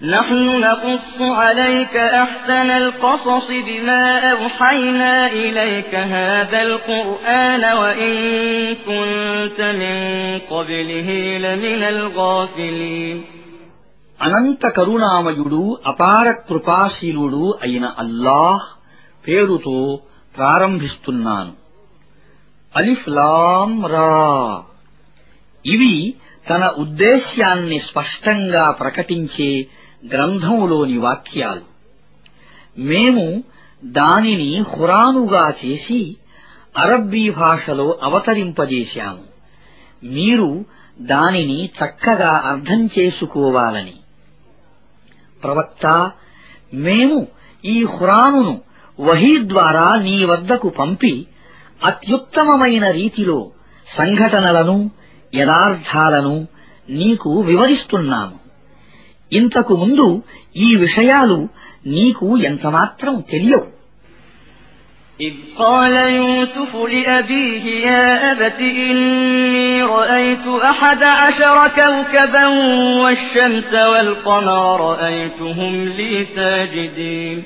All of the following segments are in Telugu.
نحن نقص عليك أحسن القصص بما أوحينا إليك هذا القرآن وإن كنت من قبله لمن الغافلين అనంత కరుణామయుడు అపార కృపాశీలుడు అయిన అల్లాహ్ పేరుతో ప్రారంభిస్తున్నాను అలిఫ్ లాం రా ఇవి తన ఉద్దేశ్యాన్ని స్పష్టంగా ప్రకటించే గ్రంథములోని వాక్యాలు. మేము దానిని హురానుగా చేసి అరబ్బీ భాషలో అవతరింపజేశాము. మీరు దానిని చక్కగా అర్థం చేసుకోవాలని. ప్రవక్త మేము ఈ హురానును వహీ ద్వారా నీ వద్దకు పంపి అత్యుత్తమమైన రీతిలో సంఘటనలను యథార్థాలను నీకు వివరిస్తున్నాము. ఇంతకు ముందు ఈ విషయాలు నీకు ఎంతమాత్రం తెలియవు إذ قال يوسف لأبيه يا أبت إني رأيت أحد عشر كوكبا والشمس والقمر رأيتهم لي ساجدين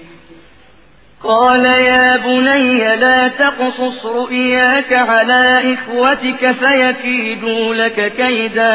قال يا بني لا تقصص رؤياك على إخوتك فيكيدوا لك كيدا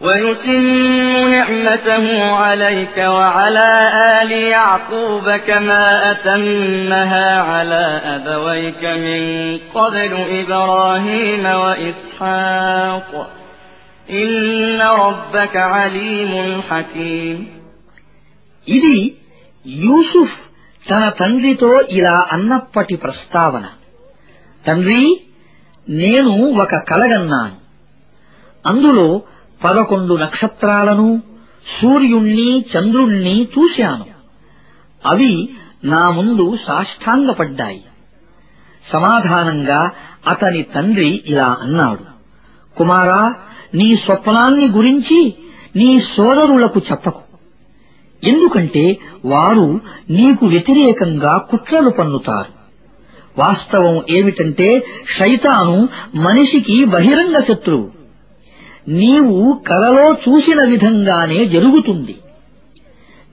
ويتم نعمته عليك وعلى آل يعقوب كما أتمها على أبويك من قبل إبراهيم وإسحاق إن ربك عليم حكيم ఇది యూసుఫ్ తన తండ్రితో ఇలా అన్నప్పటి ప్రస్తావన తండ్రి నేను ఒక కలగన్నాను అందులో పదకొండు నక్షత్రాలను సూర్యుణ్ణి చంద్రుణ్ణి చూశాను. అవి నా ముందు సాష్టాంగపడ్డాయి. సమాధానంగా అతని తండ్రి ఇలా అన్నాడు కుమారా నీ స్వప్నాన్ని గురించి నీ సోదరులకు చెప్పకు. ఎందుకంటే వారు నీకు వ్యతిరేకంగా కుట్రలు పన్నుతారు. వాస్తవం ఏమిటంటే శైతాను మనిషికి బహిరంగ శత్రువు. నీవు కలలో చూసిన విధంగానే జరుగుతుంది.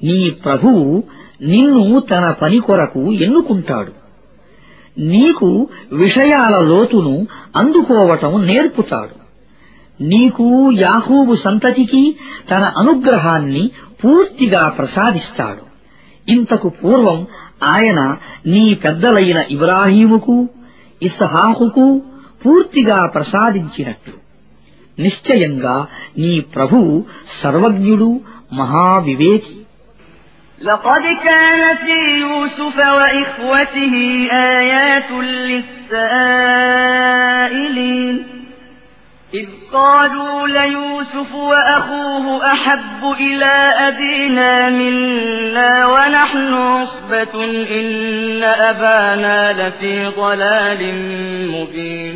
నీ ప్రభువు నిన్ను తన పని కొరకు ఎన్నుకుంటాడు. నీకు విషయాల లోతును అందుకోవటం నేర్పుతాడు. నీకు యాహూబు సంతతికి తన అనుగ్రహాన్ని పూర్తిగా ప్రసాదిస్తాడు. ఇంతకు పూర్వం ఆయన నీ పెద్దలైన ఇబ్రాహీముకు ఇస్హాకుకు పూర్తిగా ప్రసాదించినట్లు నిశ్చయంగా నీ ప్రభువు సర్వజ్ఞుడు మహావివేకి لقد كان في يوسف وإخوته آيات للسائلين إذ قالوا ليوسف وأخوه أحب إلى أبينا منا ونحن عصبة إن أبانا لفي ضلال مبين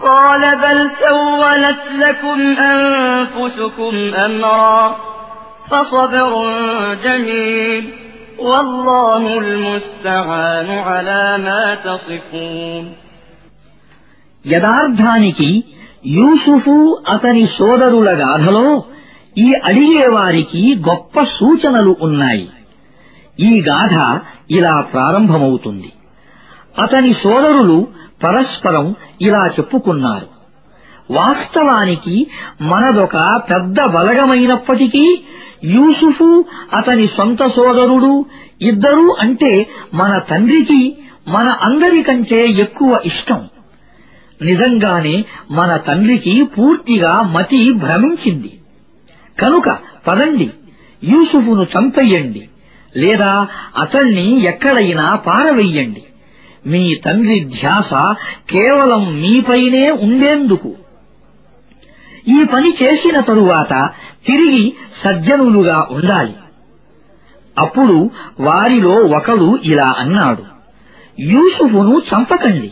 قال بل سولت لكم أنفسكم أمرا فصبر جميل والله المستعان على ما تصفون యథార్థానికి యూసుఫు అతని సోదరుల గాథలో ఈ అడిగేవారికి గొప్ప సూచనలు ఉన్నాయి ఈ గాథ ఇలా ప్రారంభమవుతుంది అతని సోదరులు పరస్పరం ఇలా చెప్పుకున్నారు. వాస్తవానికి మనదొక పెద్ద బలగమైనప్పటికీ యూసుఫు అతని సొంత సోదరుడు ఇద్దరూ అంటే మన తండ్రికి మన అందరికంటే ఎక్కువ ఇష్టం. నిజంగానే మన తండ్రికి పూర్తిగా మతి భ్రమించింది. కనుక పదండి యూసుఫును చంపెయ్యండి లేదా అతణ్ణి ఎక్కడైనా పారవెయ్యండి మీ తండ్రి ధ్యాస కేవలం మీపైనే ఉండేందుకు. ఈ పని చేసిన తరువాత తిరిగి సజ్జనులుగా ఉండాలి. అప్పుడు వారిలో ఒకడు ఇలా అన్నాడు యూసుఫును చంపకండి.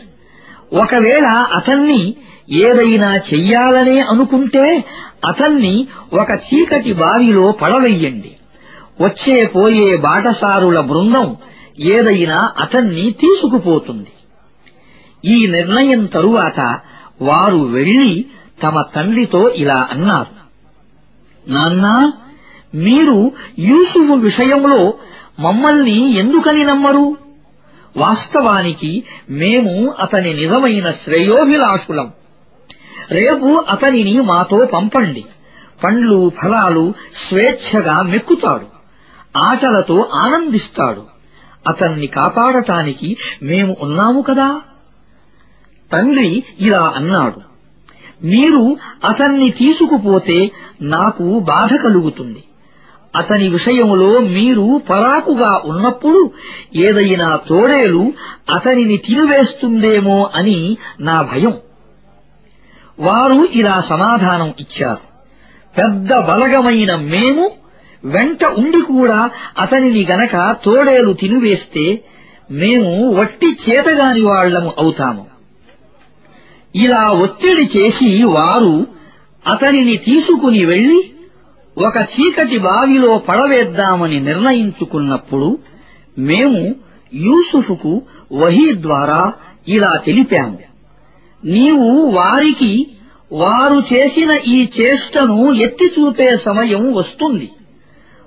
ఒకవేళ అతన్ని ఏదైనా చెయ్యాలనే అనుకుంటే అతన్ని ఒక చీకటి బావిలో పడవెయ్యండి వచ్చే పోయే బాటసారుల బృందం ఏదైనా అతన్ని తీసుకుపోతుంది. ఈ నిర్ణయం తరువాత వారు వెళ్ళి తమ తండ్రితో ఇలా అన్నారు నాన్నా మీరు యూసుఫు విషయంలో మమ్మల్ని ఎందుకని నమ్మరు? వాస్తవానికి మేము అతని నిజమైన శ్రేయోభిలాషులం. రేపు అతనిని మాతో పంపండి. పండ్లు ఫలాలు స్వేచ్ఛగా మెక్కుతాడు. ఆటలతో ఆనందిస్తాడు. అతన్ని కాపాడటానికి మేము ఉన్నాము కదా? తండ్రి ఇలా అన్నాడు. మీరు అతన్ని తీసుకుపోతే నాకు బాధ కలుగుతుంది. అతని విషయంలో మీరు పరాకుగా ఉన్నప్పుడు ఏదైనా తోడేలు అతనిని తినివేస్తుందేమో అని నా భయం. వారు ఇలా సమాధానం ఇచ్చారు. పెద్ద బలగమైన మేము వెంట ఉండి కూడా అతనిని గనక తోడేలు తినివేస్తే మేము వట్టి చేతగాని వాళ్ళము అవుతాము. ఇలా ఒత్తిడి చేసి వారు అతనిని తీసుకుని వెళ్ళి ఒక చీకటి బావిలో పడవేద్దామని నిర్ణయించుకున్నప్పుడు మేము యూసుఫుకు వహీ ద్వారా ఇలా తెలిపాము. నీవు వారికి వారు చేసిన ఈ చేష్టను ఎత్తి చూపే సమయం వస్తుంది.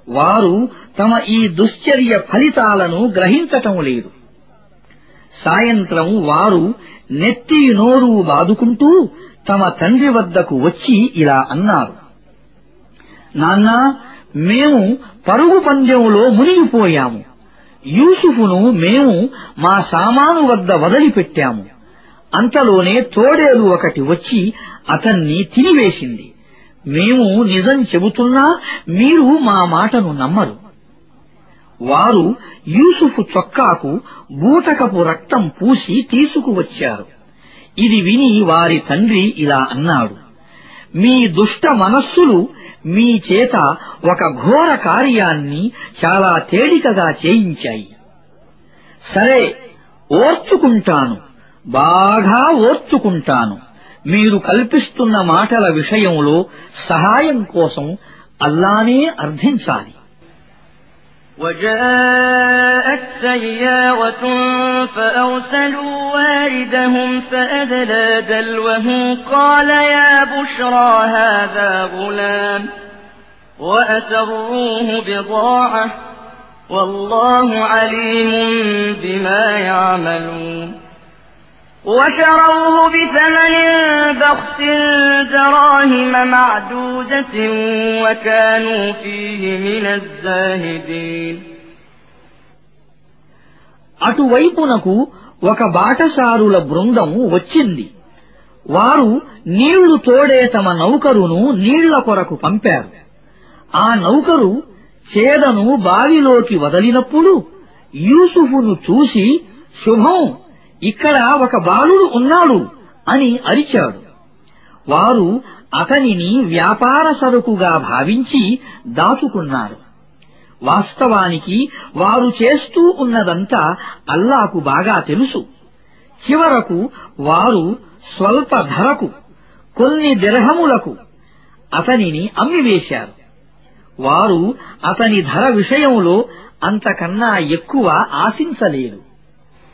వారు తమ ఈ దుశ్చర్య ఫలితాలను గ్రహించటం లేదు. సాయంత్రం వారు నెత్తి నోరు బాదుకుంటూ తమ తండ్రి వద్దకు వచ్చి ఇలా అన్నారు. నాన్నా మేము పరుగు పందెంలో మునిగిపోయాము. యూసుఫును మేము మా సామాను వద్ద వదిలిపెట్టాము. అంతలోనే తోడేలు ఒకటి వచ్చి అతన్ని తినివేసింది. మేము నిజం చెబుతున్నా మీరు మా మాటను నమ్మరు. వారు యూసుఫు చొక్కాకు బూటకపు రక్తం పూసి తీసుకువచ్చారు. ఇది విని వారి తండ్రి ఇలా అన్నాడు మీ దుష్ట మనస్సులు మీ చేత ఒక ఘోర కార్యాన్ని చాలా తేలికగా చేయించాయి. సరే ఓర్చుకుంటాను బాగా ఓర్చుకుంటాను. మీరు కల్పిస్తున్న మాటల విషయంలో సహాయం కోసం అల్లానే అర్థించాలి وجاءت سيارة فأرسلوا واردهم فأدلى دلوه قال يا بشرى هذا غلام وأسروه بضاعة والله عليم بما يعملون وشروه بثمن بخس دراهم معدودة وكانوا فيه من الزاهدين అటువైపునకు ఒక బాటసారుల బృందం వచ్చింది వారు నీళ్లు తోడే తమ నౌకరును నీళ్ల కొరకు పంపారు ఆ నౌకరు చేదను బావిలోకి వదిలినప్పుడు యూసుఫును చూసి శుభం ఇక్కడ ఒక బాలుడు ఉన్నాడు అని అరిచాడు. వారు అతనిని వ్యాపార సరుకుగా భావించి దాచుకున్నారు. వాస్తవానికి వారు చేస్తూ ఉన్నదంతా అల్లాకు బాగా తెలుసు. చివరకు వారు స్వల్ప ధరకు కొన్ని దిర్హములకు అతనిని అమ్మివేశారు. వారు అతని ధర విషయంలో అంతకన్నా ఎక్కువ ఆశించలేదు.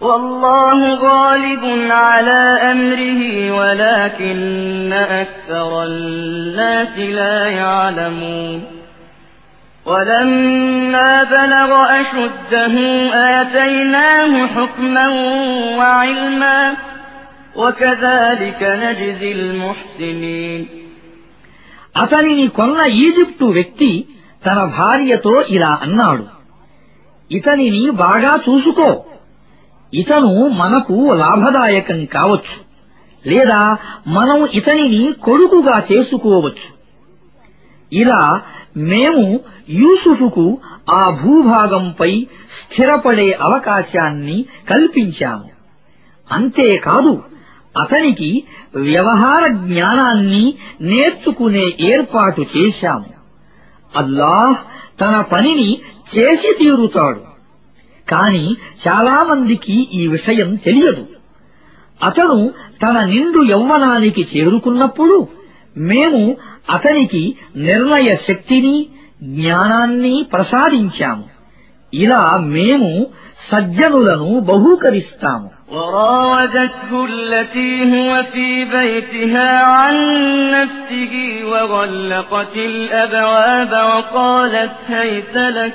والله غالب على أمره ولكن أكثر الناس لا يعلمون ولما بلغ أشده آتيناه حكما وعلما وكذلك نجزي المحسنين అతనిని కొన్న ఈజిప్టు వ్యక్తి తన భార్యతో ఇలా అన్నాడు ఇతనిని బాగా చూసుకో ఇతను మనకు లాభదాయకం కావచ్చు లేదా మనం ఇతనిని కొడుకుగా చేసుకోవచ్చు. ఇలా మేము యూసుఫుకు ఆ భూభాగంపై స్థిరపడే అవకాశాన్ని కల్పించాము. అంతేకాదు అతనికి వ్యవహార జ్ఞానాన్ని నేర్చుకునే ఏర్పాటు చేశాము. అల్లాహ్ తన పనిని చేసి తీరుతాడు. కాని చాలామందికి ఈ విషయం తెలియదు అతను తన నిండు యౌవనానికి చేరుకున్నప్పుడు మేము అతనికి నిర్ణయ శక్తిని జ్ఞానాన్ని ప్రసాదించాము ఇలా మేము సజ్జనులను బహూకరిస్తాము وراودته التي هو في بيتها عن نفسه وغلقت الأبواب وقالت هيت لك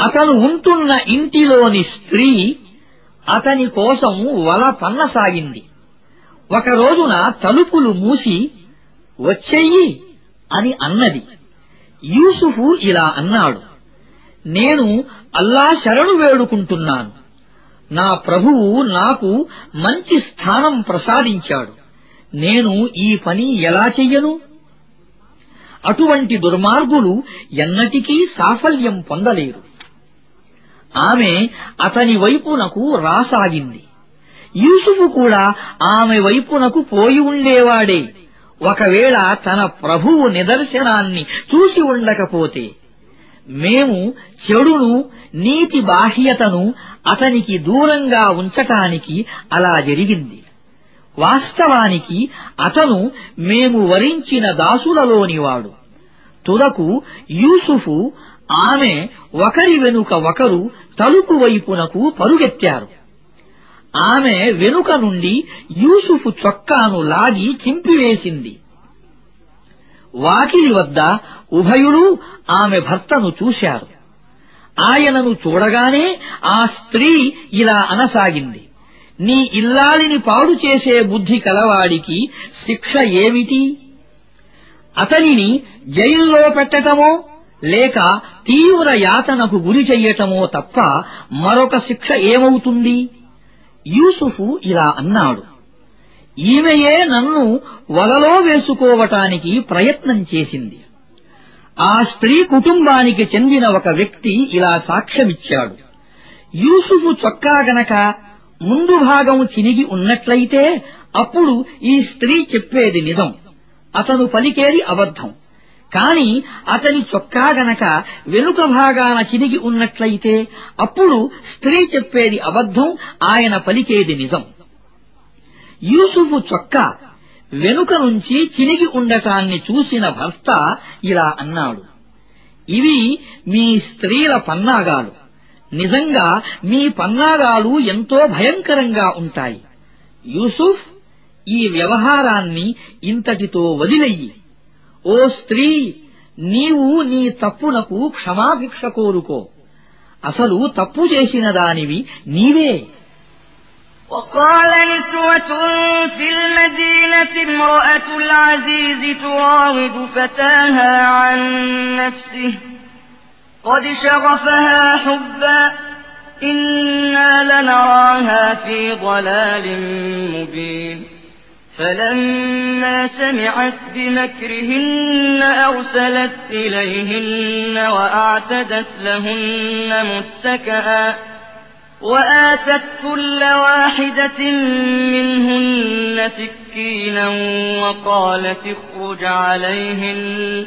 అతను ఉంటున్న ఇంటిలోని స్త్రీ అతని కోసం వల పన్నసాగింది. ఒక రోజున తలుపులు మూసి వచ్చెయ్యి అని అన్నది. యూసుఫు ఇలా అన్నాడు నేను అల్లా శరణు వేడుకుంటున్నాను. నా ప్రభువు నాకు మంచి స్థానం ప్రసాదించాడు. నేను ఈ పని ఎలా చెయ్యను? అటువంటి దుర్మార్గులు ఎన్నటికీ సాఫల్యం పొందలేరు. ఆమె అతని వైపునకు రాసాగింది. యూసుఫు కూడా ఆమె వైపునకు పోయి ఉండేవాడే. ఒకవేళ తన ప్రభువు నిదర్శనాన్ని చూసి ఉండకపోతే మేము చెడును నీతి బాహ్యతను అతనికి దూరంగా ఉంచటానికి అలా జరిగింది. వాస్తవానికి అతను మేము వరించిన దాసులలోనివాడు తుదకు యూసుఫు ఆమె ఒకరి వెనుక ఒకరు తలుపు వైపునకు పరుగెత్తారు. ఆమె వెనుక నుండి యూసుఫు చొక్కాను లాగి చింపివేసింది. వాకిలి వద్ద ఉభయులు ఆమె భర్తను చూశారు. ఆయనను చూడగానే ఆ స్త్రీ ఇలా అనసాగింది నీ ఇల్లాలిని పాడు చేసే బుద్ధి కలవాడికి శిక్ష ఏమిటి? అతనిని జైల్లో పెట్టటమో లేక తీవ్ర యాతనకు గురి చెయ్యటమో తప్ప మరొక శిక్ష ఏమవుతుంది? యూసుఫు ఇలా అన్నాడు ఈమెయే నన్ను వలలో వేసుకోవటానికి ప్రయత్నం చేసింది. ఆ స్త్రీ కుటుంబానికి చెందిన ఒక వ్యక్తి ఇలా సాక్ష్యమిచ్చాడు యూసుఫు చొక్కా గనక ముందు భాగం చినిగి ఉన్నట్లయితే అప్పుడు ఈ స్త్రీ చెప్పేది నిజం. అతను పలికేది అబద్ధం. కాని అతని చొక్కా గనక వెనుక భాగాన చినిగి ఉన్నట్లయితే అప్పుడు స్త్రీ చెప్పేది అబద్ధం ఆయన పలికేది నిజం. యూసుఫు చొక్కా వెనుక నుంచి చినిగి ఉండటాన్ని చూసిన భర్త ఇలా అన్నాడు ఇవి మీ స్త్రీల పన్నాగాలు. నిజంగా మీ పన్నాగాలు ఎంతో భయంకరంగా ఉంటాయి. యూసుఫ్ ఈ వ్యవహారాన్ని ఇంతటితో వదిలెయ్యి ఓ స్త్రీ నీవు నీ తప్పునకు క్షమాభిక్ష కోరుకో అసలు తప్పు చేసిన దానివి నీవే وقال نسوة في المدينة امرأة العزيز تراود فتاها عن نفسه قد شغفها حبا إنا لنراها في ضلال مبين فلما سمعت بمكرهن أرسلت إليهن وأعتدت لهن متكئا وآتت كل واحدة منهن سكينا وقالت اخرج عليهن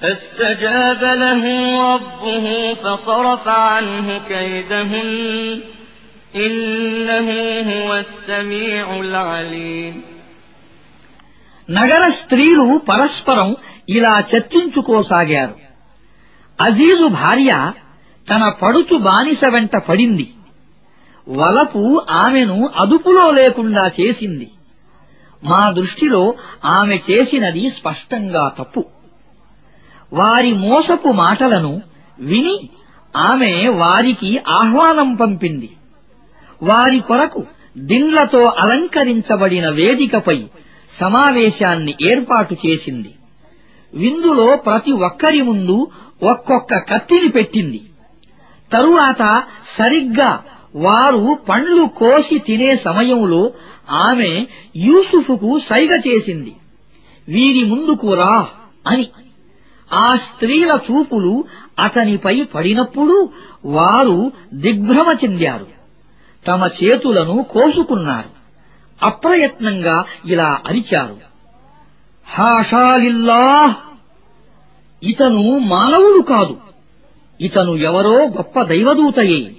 فاستجاب له ربه فصرف عنه كيدهن إنه هو السميع العليم నగర స్త్రీలు పరస్పరం ఇలా చర్చించుకోసాగారు అజీజు భార్య తన పడుచు బానిస వెంట పడింది వలపు ఆమెను అదుపులో లేకుండా చేసింది మా దృష్టిలో ఆమె చేసినది స్పష్టంగా తప్పు వారి మోసపు మాటలను విని ఆమె వారికి ఆహ్వానం పంపింది. వారి కొరకు దిండ్లతో అలంకరించబడిన వేదికపై సమావేశాన్ని ఏర్పాటు చేసింది. విందులో ప్రతి ఒక్కరి ముందు ఒక్కొక్క కత్తిని పెట్టింది. తరువాత సరిగ్గా వారు పండ్లు కోసి తినే సమయంలో ఆమె యూసుఫుకు సైగ చేసింది. వీరి ముందుకు రా అని ఆ స్త్రీల చూపులు అతనిపై పడినప్పుడు వారు దిగ్భ్రమ చెందారు. తమ చేతులను కోసుకున్నారు. అప్రయత్నంగా ఇలా అరిచారు. హాషాలిల్లాహ్! ఇతను మానవుడు కాదు. ఇతను ఎవరో గొప్ప దైవదూతయే.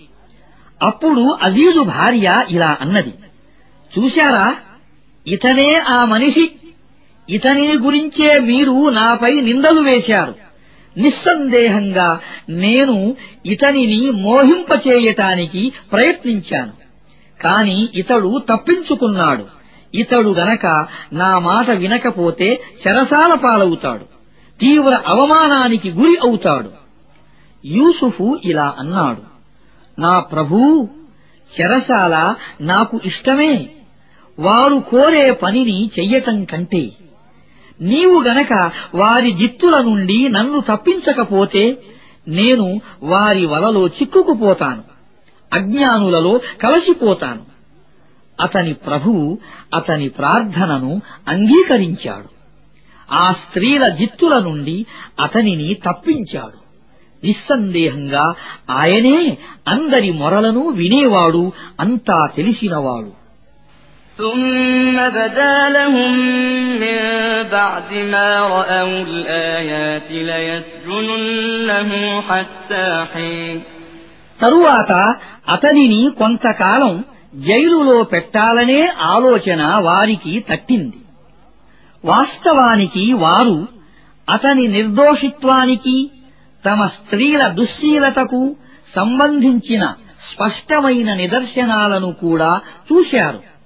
అప్పుడు అజీజు భార్య ఇలా అన్నది. చూశారా? ఇతనే ఆ మనిషి. ఇతని గురించే మీరు నాపై నిందలు వేశారు. నిస్సందేహంగా నేను ఇతనిని మోహింపచేయటానికి ప్రయత్నించాను. కాని ఇతడు తప్పించుకున్నాడు. ఇతడు గనక నా మాట వినకపోతే శరసాల పాలవుతాడు. తీవ్ర అవమానానికి గురి అవుతాడు. యూసుఫు ఇలా అన్నాడు. నా ప్రభూ చెరసాల నాకు ఇష్టమే. వారు కోరే పనిని చెయ్యటం కంటే నీవు గనక వారి జిత్తుల నుండి నన్ను తప్పించకపోతే నేను వారి వలలో చిక్కుకుపోతాను. అజ్ఞానులలో కలసిపోతాను. అతని ప్రభువు అతని ప్రార్థనను అంగీకరించాడు. ఆ స్త్రీల జిత్తుల నుండి అతనిని తప్పించాడు. నిస్సందేహంగా ఆయనే అందరి మొరలను వినేవాడు అంతా తెలిసినవాడు. ثم بدا لهم من بعد ما رأوا الآيات ليسجننه حتى حين తరువాత అతనిని కొంతకాలం జైలులో పెట్టాలనే ఆలోచన వారికి తట్టింది వాస్తవానికి వారు అతని నిర్దోషిత్వానికి తమ స్త్రీల దుశ్శీలతకు సంబంధించిన స్పష్టమైన నిదర్శనాలను కూడా చూశారు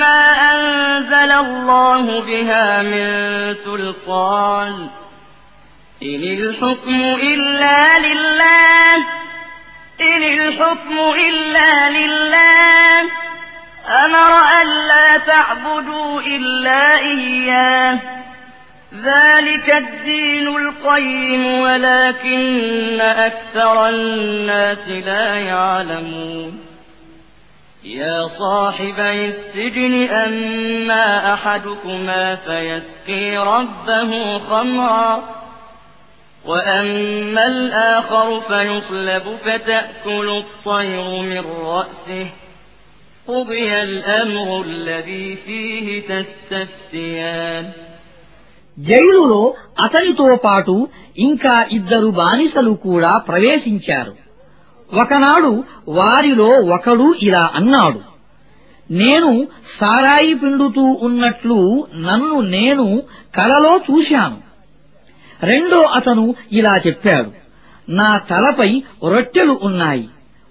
ما أنزل الله بها من سلطان. إن الحكم إلا لله إن الحكم إلا لله. أمر ألا تعبدوا إلا إياه. ذلك الدين القيم ولكن أكثر الناس لا يعلمون. يا صاحبي السجن أما أحدكما فيسقي ربه خمرا وأما الآخر فيصلب فتأكل الطير من رأسه قضي الأمر الذي فيه تستفتيان జైలులో అతనితో పాటు ఇంకా ఇద్దరు బానిసలు కూడా ప్రవేశించారు ఒకనాడు వారిలో ఒకడు ఇలా అన్నాడు నేను సారాయి పిండుతూ ఉన్నట్లు నన్ను నేను కలలో చూశాను. రెండో అతను ఇలా చెప్పాడు నా తలపై రొట్టెలు ఉన్నాయి.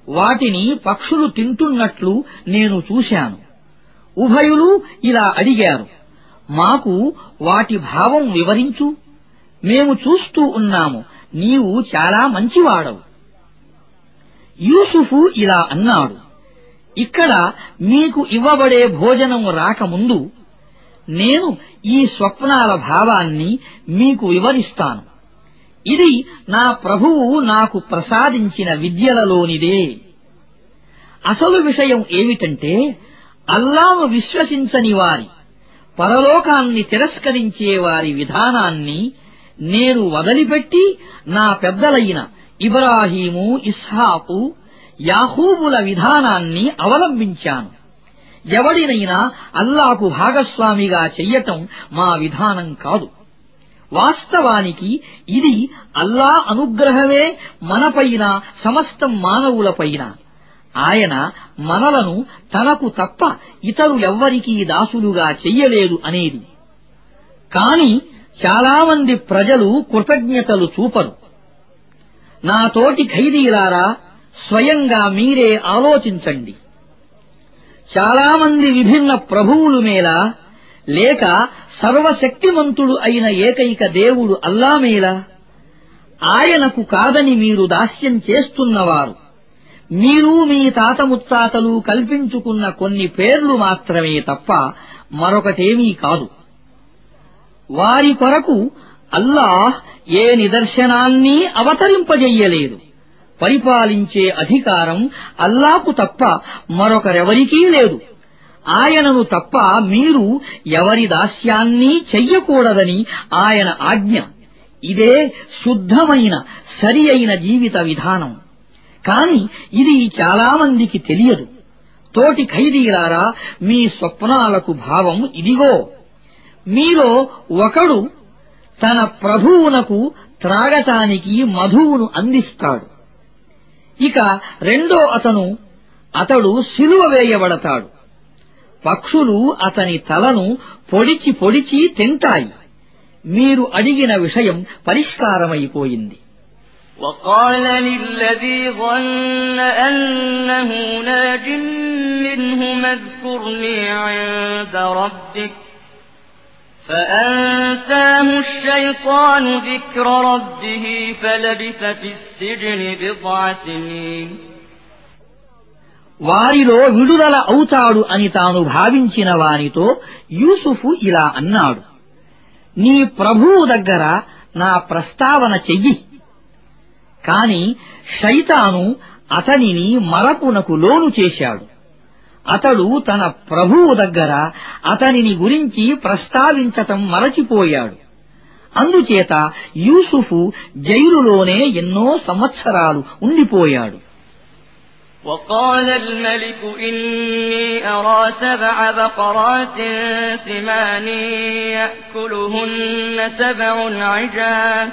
వాటిని పక్షులు తింటున్నట్లు నేను చూశాను. ఉభయులు ఇలా అడిగారు మాకు వాటి భావం వివరించు. మేము చూస్తూ ఉన్నాము. నీవు చాలా మంచివాడవు. యూసుఫు ఇలా అన్నాడు ఇక్కడ మీకు ఇవ్వబడే భోజనం రాకముందు నేను ఈ స్వప్నాల భావాన్ని మీకు వివరిస్తాను. ఇది నా ప్రభువు నాకు ప్రసాదించిన విద్యలలోనిదే. అసలు విషయం ఏమిటంటే అల్లాను విశ్వసించని వారి పరలోకాన్ని తిరస్కరించే వారి విధానాన్ని నేను వదిలిపెట్టి నా పెద్దలైన ఇబ్రాహీము ఇస్హాకు యాహూబుల విధానాన్ని అవలంబించాను. ఎవడినైనా అల్లాకు భాగస్వామిగా చెయ్యటం మా విధానం కాదు. వాస్తవానికి ఇది అల్లా అనుగ్రహమే మనపైన సమస్తం మానవులపైన ఆయన మనలను తనకు తప్ప ఇతరులెవ్వరికీ దాసులుగా చెయ్యలేదు అనేది. కాని చాలామంది ప్రజలు కృతజ్ఞతలు చూపరు. నా తోటి ఖైదీలారా స్వయంగా మీరే ఆలోచించండి. చాలామంది విభిన్న ప్రభువులు మేలా లేక సర్వశక్తిమంతుడు అయిన ఏకైక దేవుడు అల్లా మేలా ఆయనకు కాదని మీరు దాస్యం చేస్తున్నవారు. మీరు మీ తాత ముత్తాతలు కల్పించుకున్న కొన్ని పేర్లు మాత్రమే తప్ప మరొకటేమీ కాదు. వారి కొరకు అల్లాహ్ ఏ నిదర్శనాన్ని అవతరింపజెయ్యలేదు పరిపాలించే అధికారం అల్లాకు తప్ప మరొకరెవరికీ లేదు. ఆయనను తప్ప మీరు ఎవరి దాస్యాన్ని చెయ్యకూడదని ఆయన ఆజ్ఞ. ఇదే శుద్ధమైన సరి అయిన జీవిత విధానం. కాని ఇది చాలామందికి తెలియదు. తోటి ఖైదీలారా మీ స్వప్నాలకు భావం ఇదిగో. మీలో ఒకడు తన ప్రభువునకు త్రాగటానికి మధువును అందిస్తాడు ఇక రెండో అతను అతడు సిలువ వేయబడతాడు పక్షులు అతని తలను పొడిచి పొడిచి తింటాయి మీరు అడిగిన విషయం పరిష్కారమైపోయింది وقال للذي ظن أنه ناج منهما اذكرني عند ربك فأنساه الشيطان ذكر ربه فلبث في السجن بضع سنين వారిలో విడుదల అవుతాడు అని తాను భావించిన వానితో యూసుఫు ఇలా అన్నాడు నీ ప్రభువు దగ్గర నా ప్రస్తావన చెయ్యి కాని శైతాను అతనిని మరపునకు లోను చేశాడు అతడు తన ప్రభువు దగ్గర అతనిని గురించి ప్రస్తావించటం మరచిపోయాడు అందుచేత యూసుఫు జైలులోనే ఎన్నో సంవత్సరాలు ఉండిపోయాడు وقال الملك إني أرى سبع بقرات سمان يأكلهن سبع عجاف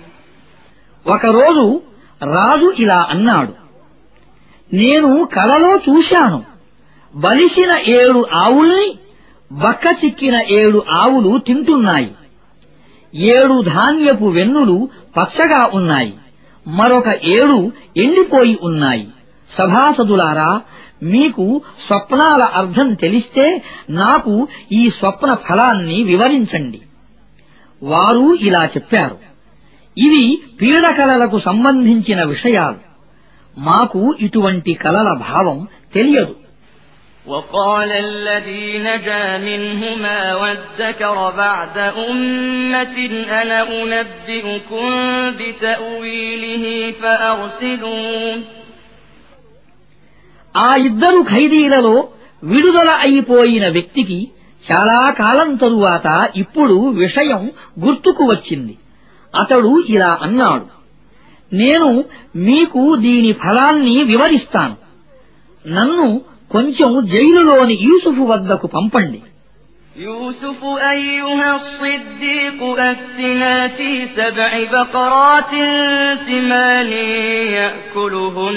ఒకరోజు రాజు ఇలా అన్నాడు నేను కలలో చూశాను. బలిసిన ఏడు ఆవుల్ని బక్క చిక్కిన ఏడు ఆవులు తింటున్నాయి. ఏడు ధాన్యపు వెన్నులు పచ్చగా ఉన్నాయి. మరొక ఏడు ఎండిపోయి ఉన్నాయి. సభాసదులారా మీకు స్వప్నాల అర్థం తెలిస్తే నాకు ఈ స్వప్న ఫలాన్ని వివరించండి. వారు ఇలా చెప్పారు. ఇవి పీడకలలకు సంబంధించిన విషయాలు మాకు ఇటువంటి కలల భావం తెలియదు وقال الذي نجا منهما وادكر بعد أمة أنا أنبئكم بتأويله فأرسلون ఆ ఇద్దరు ఖైదీలలో విడుదల అయిపోయిన వ్యక్తికి చాలా కాలం తరువాత ఇప్పుడు విషయం గుర్తుకు వచ్చింది అతడు ఇలా అన్నాడు నేను మీకు దీని ఫలాన్ని వివరిస్తాను నన్ను కొంచెం జైలులోని యూసుఫు వద్దకు పంపండి يوسف أيها الصديق أفتنا في سبع بقرات سمان يأكلهن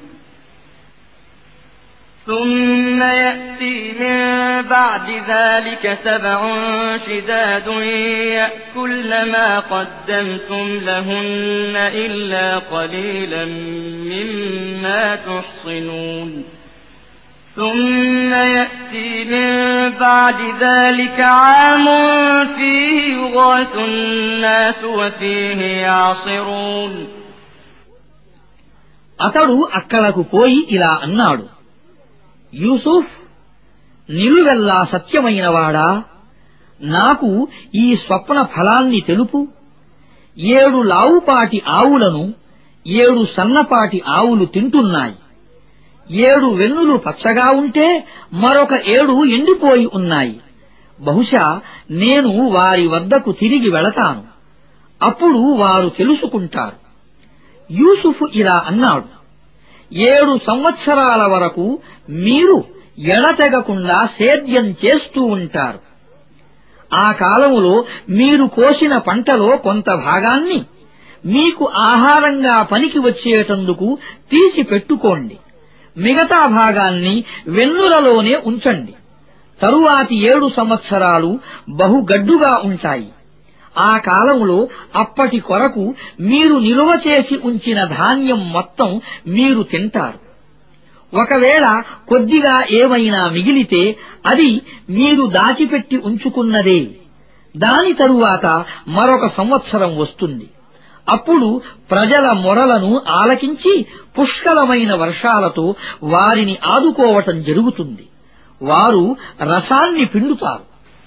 ثم يأتي من بعد ذلك سبع شداد يأكلن ما قدمتم لهن إلا قليلا مما تحصنون ثم يأتي من بعد ذلك عام فيه يغاث الناس وفيه يعصرون అతడు అక్కడకు పోయి ఇలా అన్నాడు యూసుఫ్ నిలువెల్లా సత్యమైనవాడా? నాకు ఈ స్వప్న ఫలాన్ని తెలుపు. ఏడు లావుపాటి ఆవులను ఏడు సన్నపాటి ఆవులు తింటున్నాయి. ఏడు వెన్నులు పచ్చగా ఉంటే మరొక ఏడు ఎండిపోయి ఉన్నాయి. బహుశా నేను వారి వద్దకు తిరిగి వెళతాను. అప్పుడు వారు తెలుసుకుంటారు. యూసుఫ్ ఇలా అన్నాడు ఏడు సంవత్సరాల వరకు మీరు ఎడతెగకుండా సేద్యం చేస్తూ ఉంటారు. ఆ కాలములో మీరు కోసిన పంటలో కొంత భాగాన్ని మీకు ఆహారంగా పనికి వచ్చేటందుకు తీసి పెట్టుకోండి. మిగతా భాగాన్ని వెన్నులలోనే ఉంచండి. తరువాతి ఏడు సంవత్సరాలు బహుగడ్డుగా ఉంటాయి. ఆ కాలంలో అప్పటి కొరకు మీరు నిలువ చేసి ఉంచిన ధాన్యం మొత్తం మీరు తింటారు. ఒకవేళ కొద్దిగా ఏమైనా మిగిలితే అది మీరు దాచిపెట్టి ఉంచుకున్నదే. దాని తరువాత మరొక సంవత్సరం వస్తుంది. అప్పుడు ప్రజల మొరలను ఆలకించి పుష్కలమైన వర్షాలతో వారిని ఆదుకోవటం జరుగుతుంది. వారు రసాన్ని పిండుతారు.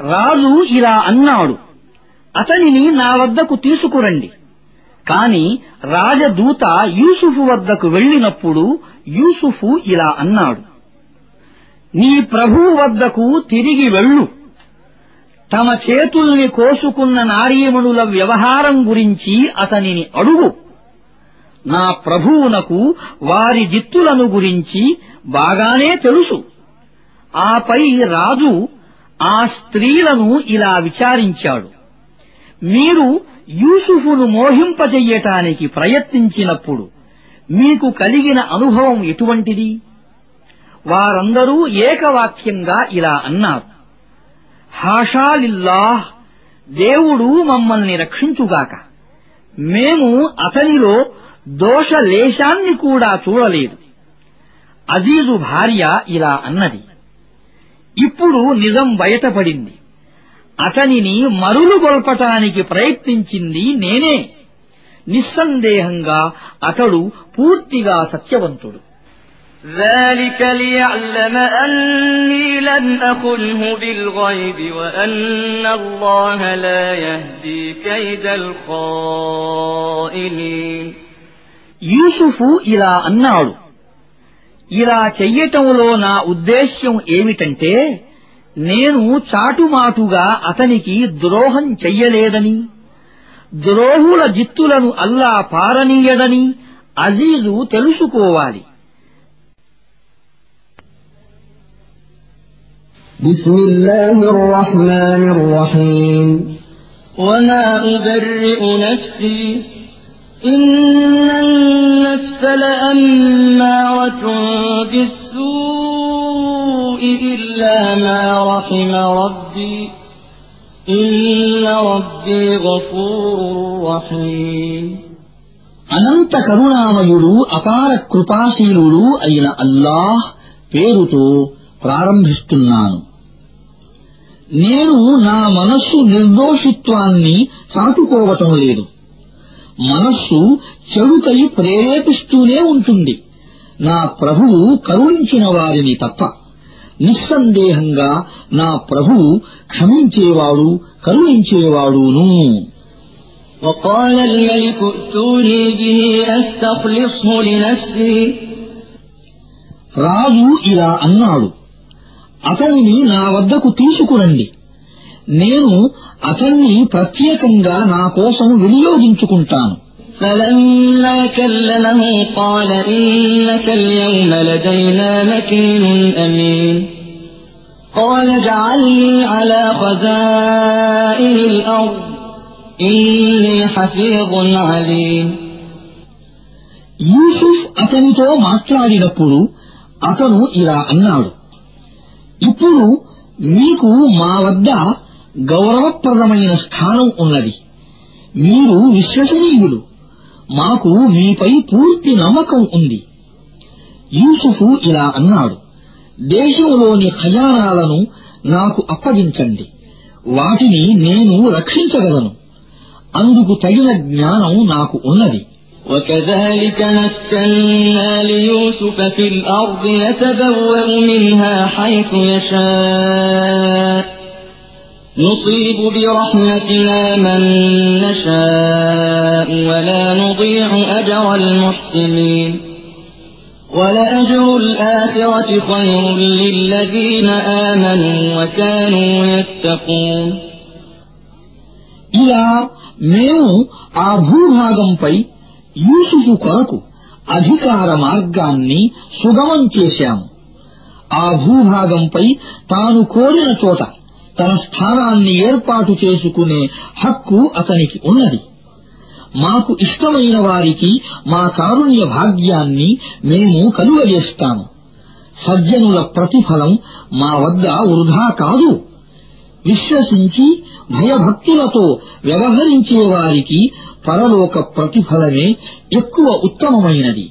రాజు ఇలా అన్నాడు అతనిని నా వద్దకు తీసుకురండి. కాని రాజదూత యూసుఫు వద్దకు వెళ్ళినప్పుడు యూసుఫు ఇలా అన్నాడు నీ ప్రభువు వద్దకు తిరిగి వెళ్ళు. తమ చేతుల్ని కోసుకున్న నారీమణుల వ్యవహారం గురించి అతనిని అడుగు. నా ప్రభువునకు వారి జిత్తులను గురించి బాగానే తెలుసు. ఆపై రాజు ఆ స్త్రీలను ఇలా విచారించాడు. మీరు యూసుఫును మోహింపజెయ్యటానికి ప్రయత్నించినప్పుడు మీకు కలిగిన అనుభవం ఎటువంటిది? వారందరూ ఏకవాక్యంగా ఇలా అన్నారు. హాషాలిల్లాహ్ దేవుడు మమ్మల్ని రక్షించుగాక. మేము అతనిలో దోషలేశాన్ని కూడా చూడలేదు. అజీజు భార్య ఇలా అన్నది. ఇప్పుడు నిజం బయటపడింది అతనిని మరులు గొల్పటానికి ప్రయత్నించింది నేనే నిస్సందేహంగా అతడు పూర్తిగా సత్యవంతుడు ذلك ليعلم أني لم أخنه بالغيب وأن الله لا يهدي كيد الخائنين యూసుఫు ఇలా అన్నాడు ఇలా చెయ్యటంలో నా ఉద్దేశ్యం ఏమిటంటే నేను చాటుమాటుగా అతనికి ద్రోహం చెయ్యలేదని ద్రోహుల జిత్తులను అల్లా పారనీయడని అజీజు తెలుసుకోవాలి بسم الله الرحمن الرحيم وما أبرئ نفسي إن النفس لأمارة بالسوء إلا ما رحم ربي إن ربي غفور رحيم అనంత కరుణామయుడు అపార కృపాశీలుడు అయిన అల్లాహ్ పేరుతో ప్రారంభిస్తున్నాను నేను నా మనస్సు నిర్దోషిత్వాన్ని చాటుకోవటం లేదు మనస్సు చెడుకై ప్రేరేపిస్తూనే ఉంటుంది నా ప్రభువు కరుణించిన వారిని తప్ప నిస్సందేహంగా నా ప్రభువు క్షమించేవాడు కరుణించేవాడును وقال الملك ائتوني به أستخلصه لنفسي రాజు ఇలా అన్నాడు అతనిని నా వద్దకు తీసుకురండి నేను అతన్ని ప్రత్యేకంగా నా కోసం వినియోగించుకుంటాను فلما كلمه قال إنك اليوم لدينا مكين أمين قال اجعلني على خزائن الأرض إني حفيظ عليم యూసుఫ్ అతనితో మాట్లాడినప్పుడు అతను ఇలా అన్నాడు ఇప్పుడు మీకు మా వద్ద గౌరవప్రదమైన స్థానం ఉన్నది మీరు విశ్వసనీయులు మాకు మీపై పూర్తి నమ్మకం ఉంది యూసుఫు ఇలా అన్నాడు దేశంలోని ఖజానాలను నాకు అప్పగించండి వాటిని నేను రక్షించగలను అందుకు తగిన జ్ఞానం నాకు ఉన్నది وكذلك مكنا ليوسف في الأرض يتبوأ منها حيث يشاء نصيب برحمتنا من نشاء ولا نضيع أجر المحسنين ولأجر الآخرة خير للذين آمنوا وكانوا يتقون ఇలా మేము ఆ భూభాగంపై యూసుఫు కొరకు అధికార మార్గాన్ని సుగమం చేశాము ఆ భూభాగంపై తాను కోరిన చోట తన స్థానాన్ని ఏర్పాటు చేసుకునే హక్కు అతనికి ఉన్నది. మాకు ఇష్టమైన వారికి మా కారుణ్య భాగ్యాన్ని మేము కలుగజేస్తాము. సజ్జనుల ప్రతిఫలం మా వద్ద వృధా కాదు. విశ్వసించి భయభక్తులతో వ్యవహరించే వారికి పరలోక ప్రతిఫలమే ఎక్కువ ఉత్తమమైనది.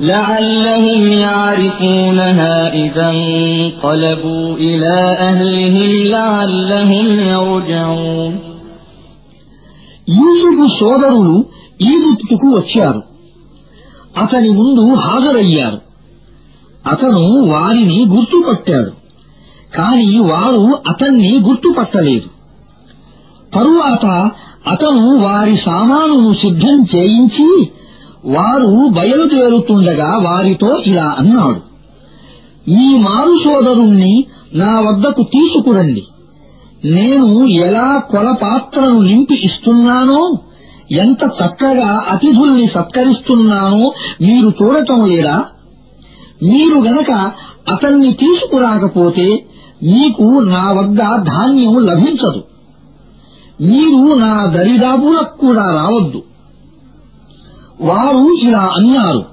لعلهم يعرفونها إذا انقلبوا إلى أهلهم لعلهم يرجعون యూసుఫు సోదరులు ఈజిప్టుకు వచ్చారు అతని ముందు హాజరయ్యారు అతను వారిని గుర్తుపట్టాడు కాని వారు అతన్ని గుర్తుపట్టలేదు తరువాత అతను వారి సామానును సిద్ధం చేయించి వారు బయలుదేరుతుండగా వారితో ఇలా అన్నాడు. మీ మారు సోదరుణ్ణి నా వద్దకు తీసుకురండి. నేను ఎలా కొలపాత్రను నింపి ఇస్తున్నానో ఎంత చక్కగా అతిథుల్ని సత్కరిస్తున్నానో మీరు చూడటం లేదా? మీరు గనక అతన్ని తీసుకురాకపోతే మీకు నా వద్ద ధాన్యం లభించదు. మీరు నా దరిదాపులకు కూడా రావద్దు. వారు ఇలా అన్నారు.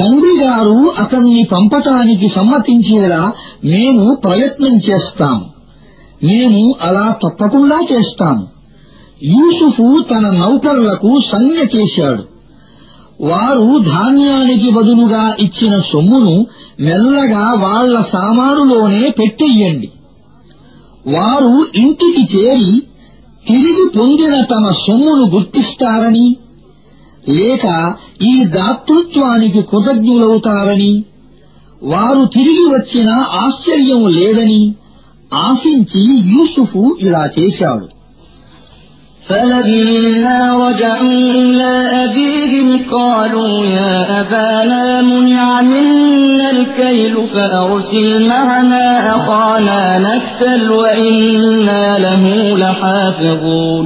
తండ్రి గారు అతన్ని పంపటానికి సమ్మతించేలా మేము ప్రయత్నం చేస్తాం. మేము అలా తప్పకుండా చేస్తాము యూసుఫు తన నౌకర్లకు సంజ్ఞ చేశాడు. వారు ధాన్యానికి బదులుగా ఇచ్చిన సొమ్మును మెల్లగా వాళ్ళ సామానులోనే పెట్టెయ్యండి. వారు ఇంటికి చేరి తిరిగి పొందిన తమ సొమ్మును గుర్తిస్తారని లేక ఈ దాతృత్వానికి కృతజ్ఞులవుతారని వారు తిరిగి వచ్చిన ఆశ్చర్యం లేదని ఆశించి యూసుఫు ఇలా చేశాడు فلما رجعوا إلى أبيهم قالوا يا أبانا منع منا الكيل فأرسل معنا أخانا نكتل وإنا له لحافظون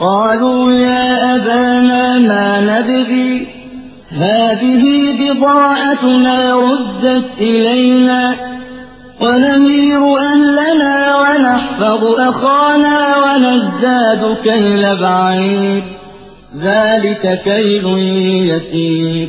قالوا يا أبانا ما نبغي. هذه بضاعتنا ردت إلينا. ونمير أهلنا ونحفظ أخانا ونزداد كيل بعير. ذلك كيل يسير.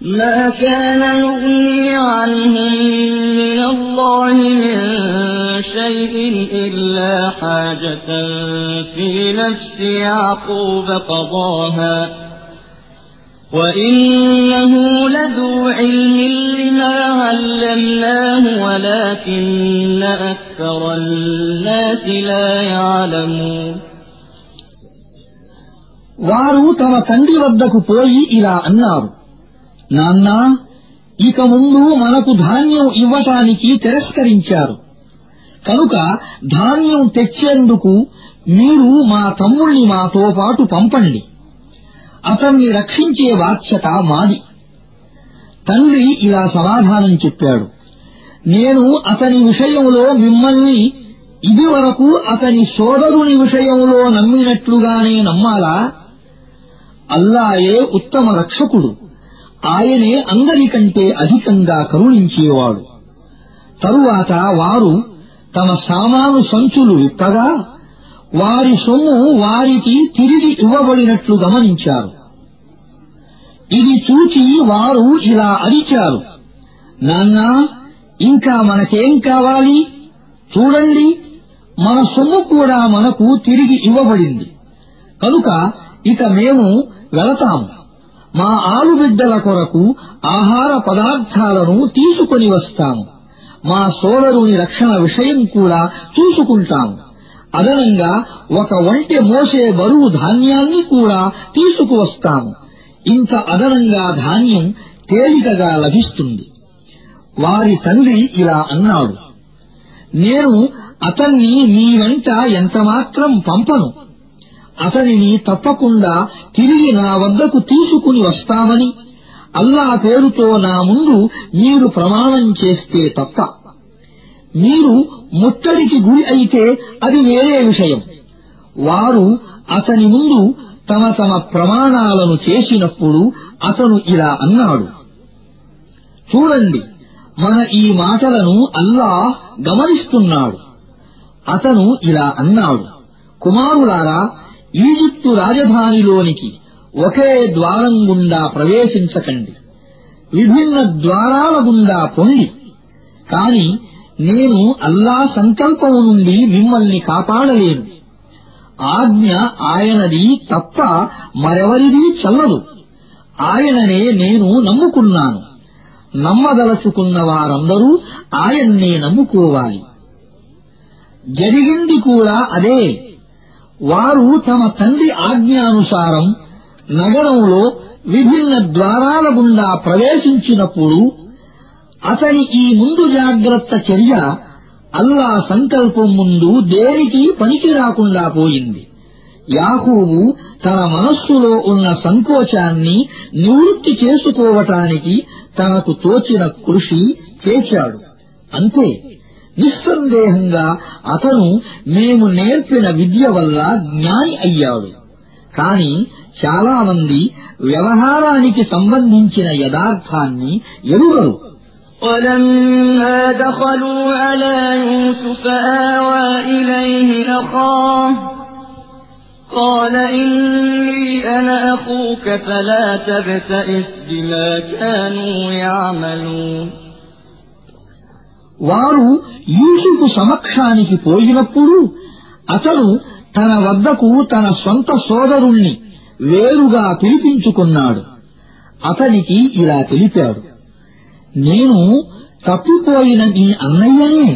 ما كان يغني عنهم من الله من شيء إلا حاجة في نفس يعقوب قضاها وإنه لذو علم لما علمناه ولكن أكثر الناس لا يعلمون వారు తమ తండ్రి వద్దకు పోయి ఇలా అన్నారు నాన్నా ఇక ముందు మనకు ధాన్యం ఇవ్వటానికి తిరస్కరించారు. కనుక ధాన్యం తెచ్చేందుకు మీరు మా తమ్ముణ్ణి మాతో పాటు పంపండి. అతన్ని రక్షించే బాధ్యత మాది. తండ్రి ఇలా సమాధానం చెప్పాడు. నేను అతని విషయంలో మిమ్మల్ని ఇదివరకు అతని సోదరుని విషయంలో నమ్మినట్లుగానే నమ్మాలా? అల్లాయే ఉత్తమ రక్షకుడు. ఆయనే అందరికంటే అధికంగా కరుణించేవాడు. తరువాత వారు తమ సామాను సంచులు విప్పగా వారి సొమ్ము వారికి తిరిగి ఇవ్వబడినట్లు గమనించారు. ఇది చూచి వారు ఇలా అరిచారు. నాన్నా ఇంకా మనకేం కావాలి? చూడండి మన సొమ్ము కూడా మనకు తిరిగి ఇవ్వబడింది. కనుక ఇక మేము వెళతాము. మా ఆలుబిడ్డల కొరకు ఆహార పదార్థాలను తీసుకొని వస్తాము. మా సోదరుని రక్షణ విషయం కూడా చూసుకుంటాము. అదనంగా ఒక ఒంటె మోసే బరువు ధాన్యాన్ని కూడా తీసుకువస్తాము. ఇంత అదనంగా ధాన్యం తేలికగా లభిస్తుంది. వారి తండ్రి ఇలా అన్నాడు. నేను అతన్ని మీ వెంట ఎంతమాత్రం పంపను. అతనిని తప్పకుండా తిరిగి నా వద్దకు తీసుకుని వస్తామని అల్లా పేరుతో నా ముందు మీరు ప్రమాణం చేస్తే తప్ప. మీరు ముట్టడికి గురి అయితే అది వేరే విషయం. వారు అతని ముందు తమ తమ ప్రమాణాలను చేసినప్పుడు అతను ఇలా అన్నాడు. చూడండి మన ఈ మాటలను అల్లాహ్ గమనిస్తున్నాడు. అతను ఇలా అన్నాడు. కుమారులారా ఈజిప్టు రాజధానిలోనికి ఒకే ద్వారం గుండా ప్రవేశించకండి. విభిన్న ద్వారాల గుండా పొండి కాని నేను అల్లా సంకల్పం నుండి మిమ్మల్ని కాపాడలేను. ఆజ్ఞ ఆయనది తప్ప మరెవరిదీ చల్లదు. ఆయననే నేను నమ్ముకున్నాను. నమ్మదలుచుకున్న వారందరూ ఆయన్నే నమ్ముకోవాలి. జరిగింది కూడా అదే. వారు తమ తండ్రి ఆజ్ఞానుసారం నగరంలో విభిన్న ద్వారాల గుండా ప్రవేశించినప్పుడు అతని ఈ ముందు జాగ్రత్త చర్య అల్లా సంకల్పం ముందు దేనికి పనికి రాకుండా పోయింది. యాహూబు తన మనస్సులో ఉన్న సంకోచాన్ని నివృత్తి చేసుకోవటానికి తనకు తోచిన కృషి చేశాడు. అంతే. నిస్సందేహంగా అతను మేము నేర్పిన విద్య వల్ల జ్ఞాని అయ్యాడు కాని చాలామంది వ్యవహారానికి సంబంధించిన యథార్థాన్ని ఎరుగరు ولما دخلوا على يوسف آوى إليه أخاه قال إني أنا أخوك فلا تبتئس بما كانوا يعملون వారు యూసుఫు సమక్షానికి పోయినప్పుడు అతను తన వద్దకు తన సొంత సోదరుణ్ణి వేరుగా పిలిపించుకున్నాడు అతనికి ఇలా తెలిపాడు నేను తప్పిపోయిన నీ అన్నయ్యనే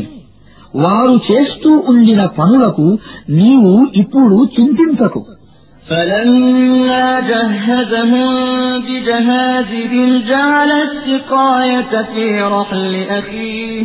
వారు చేస్తూ ఉండిన పనులకు నీవు ఇప్పుడు చింతించకు فلما جهزهم بجهازهم جعل السقاية في رحل أخيه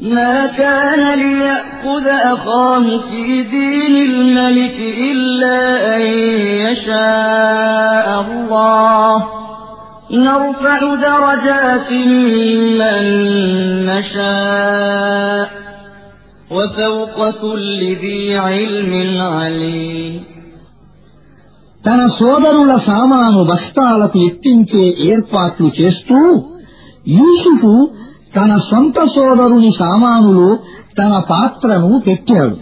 ما كان ليأخذ أخاه في دين الملك إلا أن يشاء الله نرفع درجات من نشاء وفوق كل ذي علم عليم తన సోదరుల సామాను బస్తాలకు ఎత్తించే ఏర్పాట్లు చేస్తూ యూసుఫు తన సొంత సోదరుని సామానులో తన పాత్రను పెట్టాడు.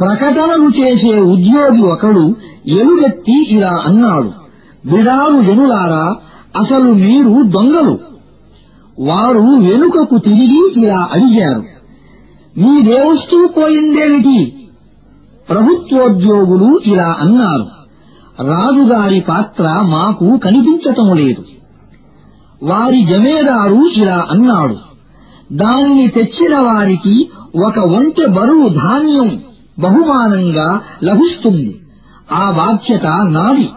ప్రకటనలు చేసే ఉద్యోగి ఒకడు ఎలుగెత్తి ఇలా అన్నాడు బిడారు జనులారా అసలు మీరు దొంగలు. వారు వెనుకకు తిరిగి ఇలా అడిగారు మీదేవస్తూ పోయిందేమిటి? ప్రభుత్వోద్యోగులు ఇలా అన్నారు రాజుగారి పాత్ర మాకు కనిపించటం లేదు. వారి జమేదారు ఇలా అన్నాడు. దానిని తెచ్చిన వారికి ఒక వంతె బరువు ధాన్యం బహుమానంగా లభిస్తుంది. ఆ బాధ్యత నాది.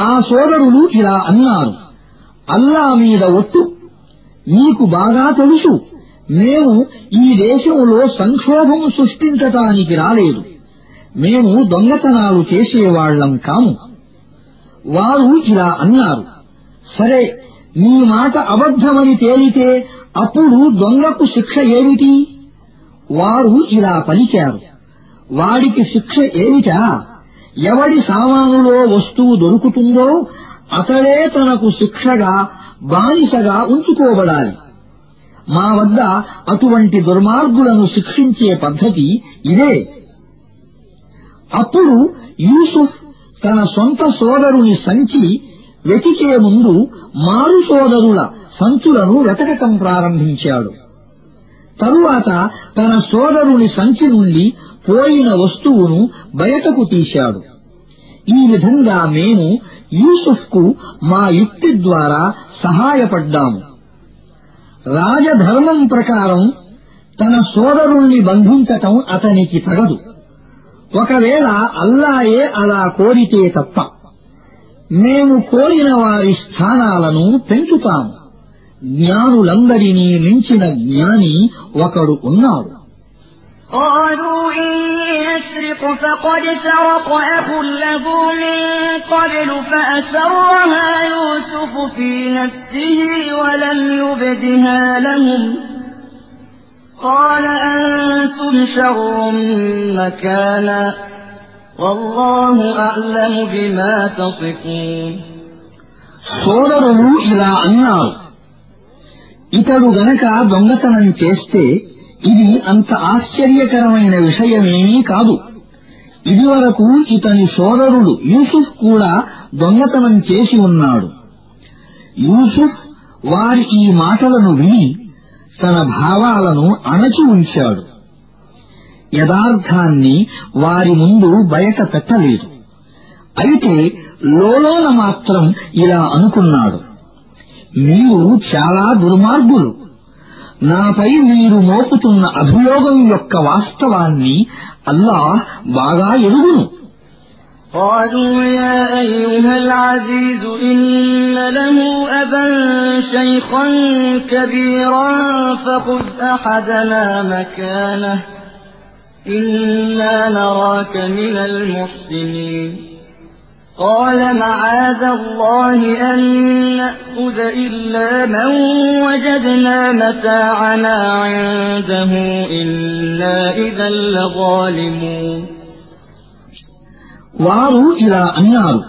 ఆ సోదరులు ఇలా అన్నారు. అల్లా మీద ఒట్టు. మీకు బాగా తెలుసు. మేము ఈ దేశంలో సంక్షోభం సృష్టించటానికి రాలేదు. మేము దొంగతనాలు చేసేవాళ్ళం కాము. వారు ఇలా అన్నారు. సరే మీ మాట అబద్ధమని తేలితే అప్పుడు దొంగకు శిక్ష ఏమిటి? వారు ఇలా పలికారు. వాడికి శిక్ష ఏమిటా? ఎవడి సామానులో వస్తువు దొరుకుతుందో అతడే తనకు శిక్షగా బానిసగా ఉంచుకోబడాలి. మా వద్ద అటువంటి దుర్మార్గులను శిక్షించే పద్ధతి ఇదే. అప్పుడు యూసుఫ్ తన సొంత సోదరుని సంచి వెతికే ముందు మారు సోదరుల సంచులను వెతకటం ప్రారంభించాడు. తరువాత తన సోదరుని సంచి నుండి పోయిన వస్తువును బయటకు తీశాడు. ఈ విధంగా మేము యూసుఫ్కు మా యుక్తి ద్వారా సహాయపడ్డాము. రాజధర్మం ప్రకారం తన సోదరుణ్ణి బంధించటం అతనికి తగదు. ఒకవేళ అల్లాయే అలా కోరితే తప్ప మేము కోరిన వారి స్థానాలను పెంచుతాము జ్ఞానులందరినీ మించిన జ్ఞాని ఒకడు ఉన్నాడు قالوا إن يسرق فقد سرق أخ له من قبل فأسرها يوسف في نفسه ولم يبدها لهم قال أنتم شر مكانا సోదరులు ఇలా అన్నారు ఇతడు గనక దొంగతనం చేస్తే ఇది అంత ఆశ్చర్యకరమైన విషయమేమీ కాదు. ఇదివరకు ఇతని సోదరుడు యూసుఫ్ కూడా దొంగతనం చేసి ఉన్నాడు. యూసుఫ్ వారి ఈ మాటలను విని తన భావాలను అణచి ఉంచాడు. యథార్థాన్ని వారి ముందు బయట పెట్టలేదు అయితే లోలోన మాత్రం ఇలా అనుకున్నాడు మీరు చాలా దుర్మార్గులు నాపై మీరు మోపుతున్న అభియోగం యొక్క వాస్తవాన్ని అల్లాహ్ బాగా ఎరుగును قالوا يا أيها العزيز إن له أبا شيخا كبيرا فخذ أحدنا مكانه إنا نراك من المحسنين قال معاذ الله أن نأخذ إلا من وجدنا متاعنا عنده إنا إذا لظالمون వారు ఇలా అన్నారు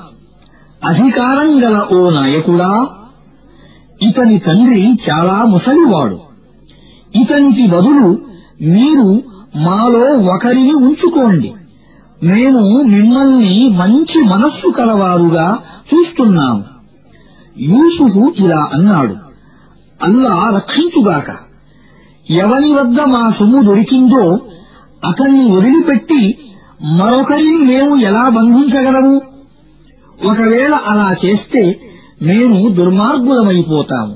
అధికారం గల ఓ నాయకుడా ఇతని తండ్రి చాలా ముసలివాడు ఇతనికి బదులు మీరు మాలో ఒకరిని ఉంచుకోండి. మేము మిమ్మల్ని మంచి మనస్సు కలవారుగా చూస్తున్నాము. యూసుఫు ఇలా అన్నాడు అల్లా రక్షించుగాక. ఎవరి వద్ద మా సొమ్ము దొరికిందో అతన్ని వదిలిపెట్టి మరొకరిని మేము ఎలా బంధించగలము? ఒకవేళ అలా చేస్తే మేము దుర్మార్గులమైపోతాము.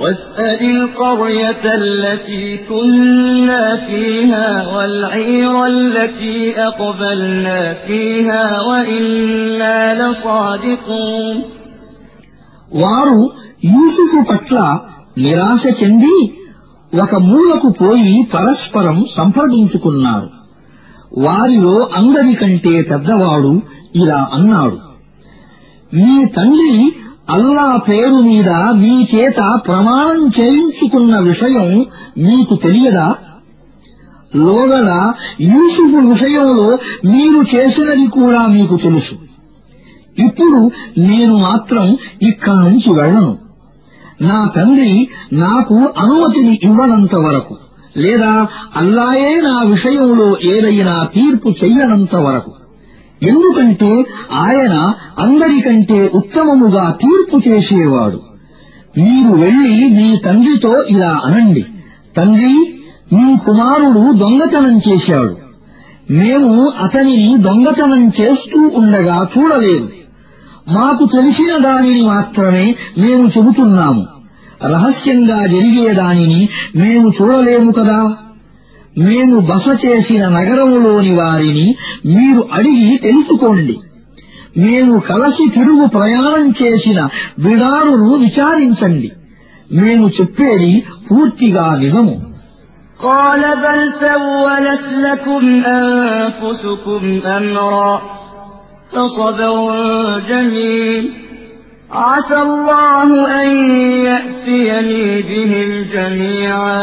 واسأل القرية التي كنا فيها والعير التي أقبلنا فيها وإنا لصادقون వారు యూసుఫు పట్ల నిరాశ చెంది ఒక మూలకు పోయి పరస్పరం సంప్రదించుకున్నారు వారిలో అందరికంటే పెద్దవాడు ఇలా అన్నాడు మీ తండ్రి అల్లా పేరు మీద మీ చేత ప్రమాణం చేయించుకున్న విషయం మీకు తెలియదా? లోగల యూసుఫ్ విషయంలో మీరు చేసినది కూడా మీకు తెలుసు. ఇప్పుడు నేను మాత్రం ఇక్కడి నుంచి వెళ్ళను. నా తండ్రి నాకు అనుమతిని ఇవ్వనంత వరకు లేదా అల్లాయే నా విషయంలో ఏదైనా తీర్పు చెయ్యనంత వరకు. ఎందుకంటే ఆయన అందరికంటే ఉత్తమముగా తీర్పు చేసేవాడు. మీరు వెళ్ళి మీ తండ్రితో ఇలా అనండి. తండ్రి మీ కుమారుడు దొంగతనం చేశాడు. మేము అతనిని దొంగతనం చేస్తూ ఉండగా చూడలేదు. మాకు తెలిసిన దానిని మాత్రమే మేము చెబుతున్నాము. రహస్యంగా జరిగే దానిని మేము చూడలేము కదా? మేము బస చేసిన నగరములోని వారిని మీరు అడిగి తెలుసుకోండి మేము కలసి తిరుగు ప్రయాణం చేసిన బిడారును విచారించండి మేము చెప్పేది పూర్తిగా నిజము قال بل سولت لكم أنفسكم أمرا فصبر جميل عسى الله أن يأتيني بهم جميعا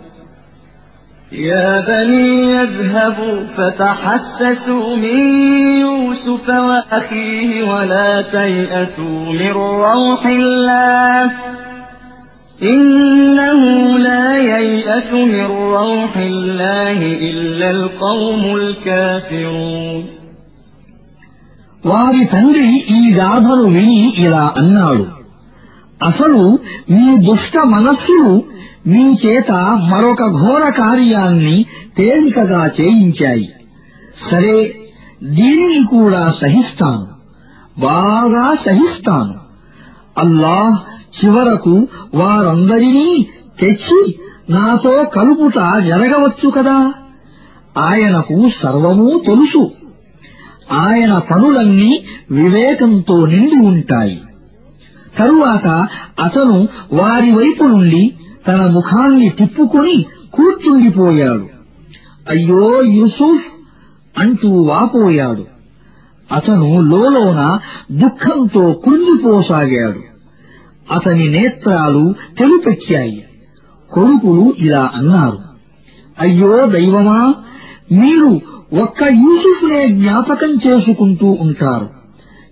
يا بني يذهبوا فتحسسوا من يوسف وأخيه ولا تيأسوا من روح الله إنه لا ييأس من روح الله إلا القوم الكافرون వారి తండ్రి ఈ గాథను విని ఇలా అన్నాడు అసలు మీ దుష్ట మనస్సులు మీ చేత మరొక ఘోర కార్యాన్ని తేలికగా చేయించాయి. సరే దీనిని కూడా సహిస్తాను. బాగా సహిస్తాను. అల్లాహ్ చివరకు వారందరినీ తెచ్చి నాతో కలుపుట జరగవచ్చు కదా? ఆయనకు సర్వమూ తెలుసు. ఆయన పనులన్నీ వివేకంతో నిండి ఉంటాయి. తరువాత అతను వారి వైపు నుండి తన ముఖాన్ని తిప్పుకొని కూర్చుండిపోయాడు. అయ్యో యూసుఫ్! అంటూ వాపోయాడు. అతను లోలోన దుఃఖంతో కృంగిపోసాగాడు. అతని నేత్రాలు తెలుపెక్కాయి. కొడుకులు ఇలా అన్నారు అయ్యో దైవమా మీరు ఒక్క యూసుఫ్నే జ్ఞాపకం చేసుకుంటూ ఉంటారు.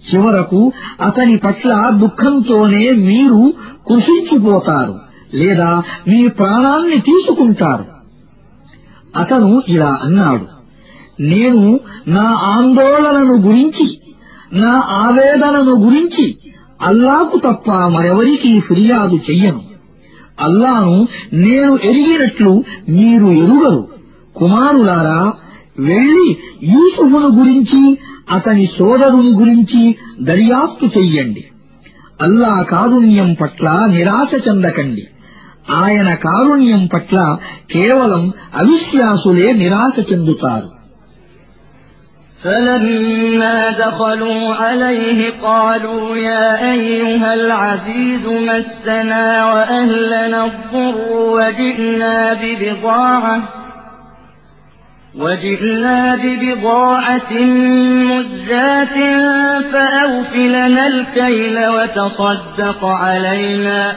చివరకు అతని పట్ల దుఃఖంతోనే మీరు కృషించిపోతారు. లేదా మీ ప్రాణాన్ని తీసుకుంటారు. అతను ఇలా అన్నాడు నేను నా ఆందోళనను గురించి నా ఆవేదనను గురించి అల్లాకు తప్ప మరెవరికీ ఫిర్యాదు చెయ్యను. అల్లాను నేను ఎరిగినట్లు మీరు ఎరుగరు. కుమారులారా వెళ్ళి యూసుఫును గురించి అతని సోదరుని గురించి దర్యాప్తు చెయ్యండి. అల్లా కారుణ్యం పట్ల నిరాశ చెందకండి. ఆయన కారుణ్యం పట్ల కేవలం అవిశ్వాసులే నిరాశ చెందుతారు فلما دخلوا عليه قالوا يا أيها العزيز مسنا وأهلنا الضر وجئنا ببضاعة وجئنا ببضاعة مزجاة فأوف لنا الكيل وتصدق علينا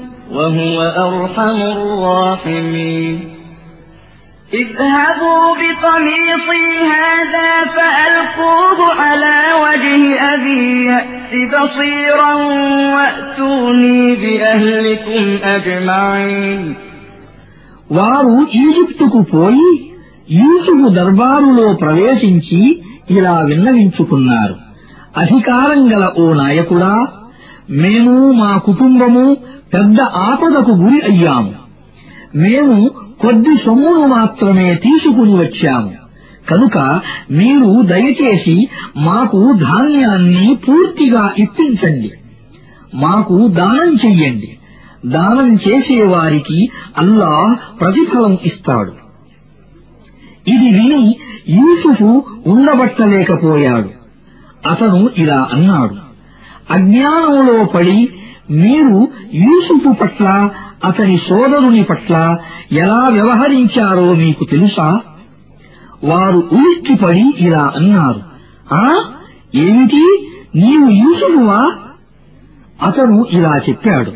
وهو أرحم الراحمين اذهبوا بقميصي هذا فألقوه على وجه أبي يأت بصيرا وأتوني بأهلكم أجمعين వారు ఈజిప్టుకు పోయి యూసుఫు దర్బారులో ప్రవేశించి ఇలా విన్నవించుకున్నారు అధికారం గల ఓ నాయకుడా మేము మా కుటుంబము పెద్ద ఆపదకు గురి అయ్యాము. మేము కొద్ది సొమ్మును మాత్రమే తీసుకుని వచ్చాము. కనుక మీరు దయచేసి మాకు ధాన్యాన్ని పూర్తిగా ఇప్పించండి. మాకు దానం చెయ్యండి. దానం చేసేవారికి అల్లాహ్ ప్రతిఫలం ఇస్తాడు. ఇది విని యూసుఫు ఉండబట్టలేకపోయాడు. అతను ఇలా అన్నాడు అజ్ఞానంలో పడి మీరు యూసుఫు పట్ల అతని సోదరుని పట్ల ఎలా వ్యవహరించారో మీకు తెలుసా? వారు ఉలిక్కిపడి ఇలా అన్నారు ఆ ఏమిటి? నీవు యూసుఫువా? అతను ఇలా చెప్పాడు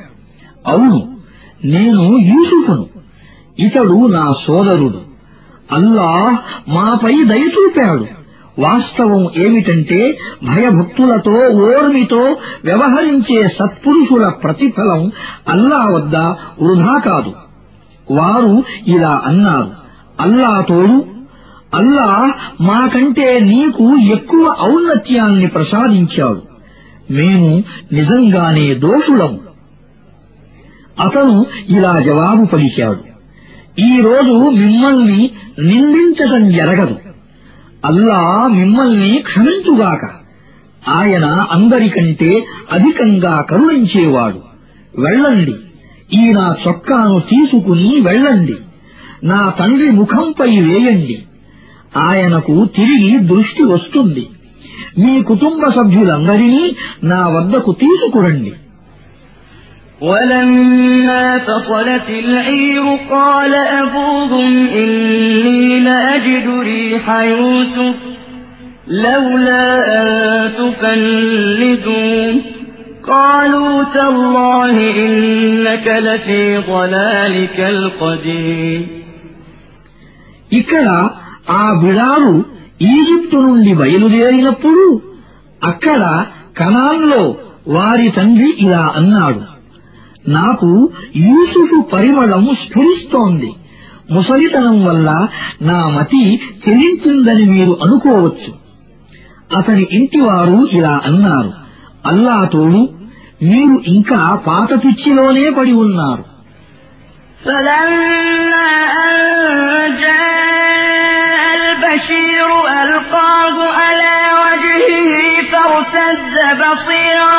అవును నేను యూసుఫును. ఇతడు నా సోదరుడు. అల్లాహ్ మాపై దయ చూపాడు. వాస్తవం ఏమిటంటే భయభక్తులతో ఓర్మితో వ్యవహరించే సత్పురుషుల ప్రతిఫలం అల్లా వద్ద వృధా కాదు. వారు ఇలా అన్నారు అల్లా తోడు అల్లా మాకంటే నీకు ఎక్కువ ఔన్నత్యాన్ని ప్రసాదించాడు. మేము నిజంగానే దోషులము అతను ఇలా జవాబు పలికాడు ఈ రోజు మిమ్మల్ని నిందించటం జరగదు. అల్లా మిమ్మల్ని క్షమించుగాక. ఆయన అందరికంటే అధికంగా కరుణించేవాడు. వెళ్ళండి. ఈ నా చొక్కాను తీసుకుని వెళ్ళండి. నా తండ్రి ముఖంపై వేయండి. ఆయనకు తిరిగి దృష్టి వస్తుంది. మీ కుటుంబ సభ్యులందరినీ నా వద్దకు తీసుకురండి. ولما فصلت العير قال أبوهم إني لأجد ريح يوسف لولا أن تفندون قالوا تالله إنك لفي ضلالك القديم ఇక్కడ ఆ బిడారు ఈజిప్టు నుండి బయలుదేరినప్పుడు అక్కడ కనాన్లో వారి తండ్రి ఇలా అన్నాడు నాకు యూసుఫు పరిమళం స్ఫురిస్తోంది ముసలితనం వల్ల నా మతి చెలించిందని మీరు అనుకోవచ్చు అతని ఇంటివారు ఇలా అన్నారు అల్లా తోడు మీరు ఇంకా పాత పిచ్చిలోనే పడి ఉన్నారు فلما أن جاء البشير ألقاه على وجهه فارتد بصيرا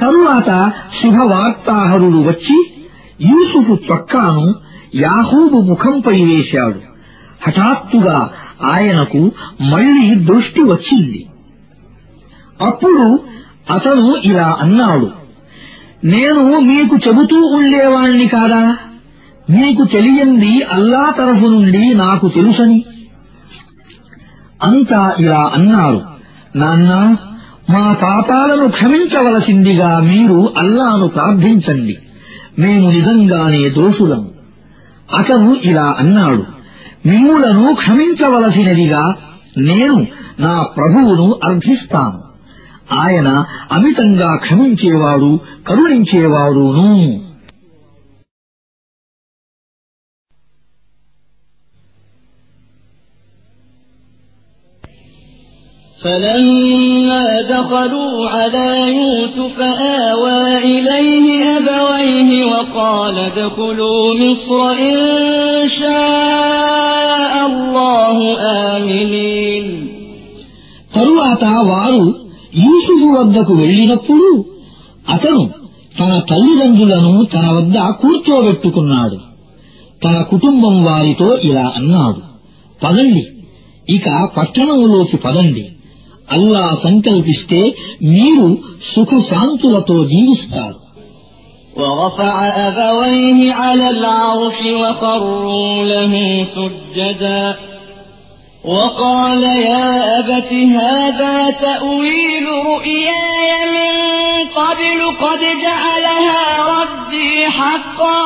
తరువాత శుభవార్తాహరుడు వచ్చి యూసుఫు చొక్కాను యాహూబు ముఖంపై వేశాడు. హఠాత్తుగా ఆయనకు మళ్ళీ దృష్టి వచ్చింది. అప్పుడు అతను ఇలా అన్నాడు నేను మీకు చెబుతూ ఉండేవాణ్ణి కాదా? మీకు తెలియంది అల్లా తరఫు నుండి నాకు తెలుసని. అంతా ఇలా అన్నారు నాన్నా మా పాపాలను క్షమించవలసిందిగా మీరు అల్లాను ప్రార్థించండి. మేము నిజంగానే దోషులం. అతను ఇలా అన్నాడు. మిమ్ములను క్షమించవలసినదిగా నేను నా ప్రభువును అర్థిస్తాను ఆయన అమితంగా క్షమించేవాడు కరుణించేవాడును. فلما دخلوا على يوسف آوى إليه أبويه وقال ادخلوا مصر إن شاء الله آمنين తరువాత వారు యూసుఫు వద్దకు వెళ్ళినప్పుడు అతను తన తల్లిదండ్రులను తన వద్ద కూర్చోబెట్టుకున్నాడు తన కుటుంబం వారితో ఇలా అన్నాడు పదండి ఇక పట్టణంలోకి పదండి అల్లా సంకల్పిస్తే మీరు సుఖశాంతులతో జీవిస్తారు ورفع أبويه على العرش وخروا له سجدا وقال يا أبت هذا تأويل رؤياي من قبل قد جعلها ربي حقا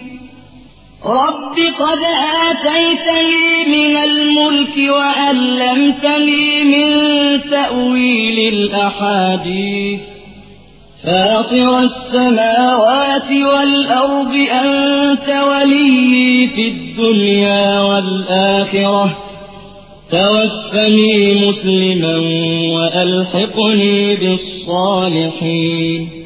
رب قد آتيتني من الملك وألمتني من تأويل الأحاديث. فاطر السماوات والأرض أنت ولي في الدنيا والآخرة. توفني مسلما وألحقني بالصالحين.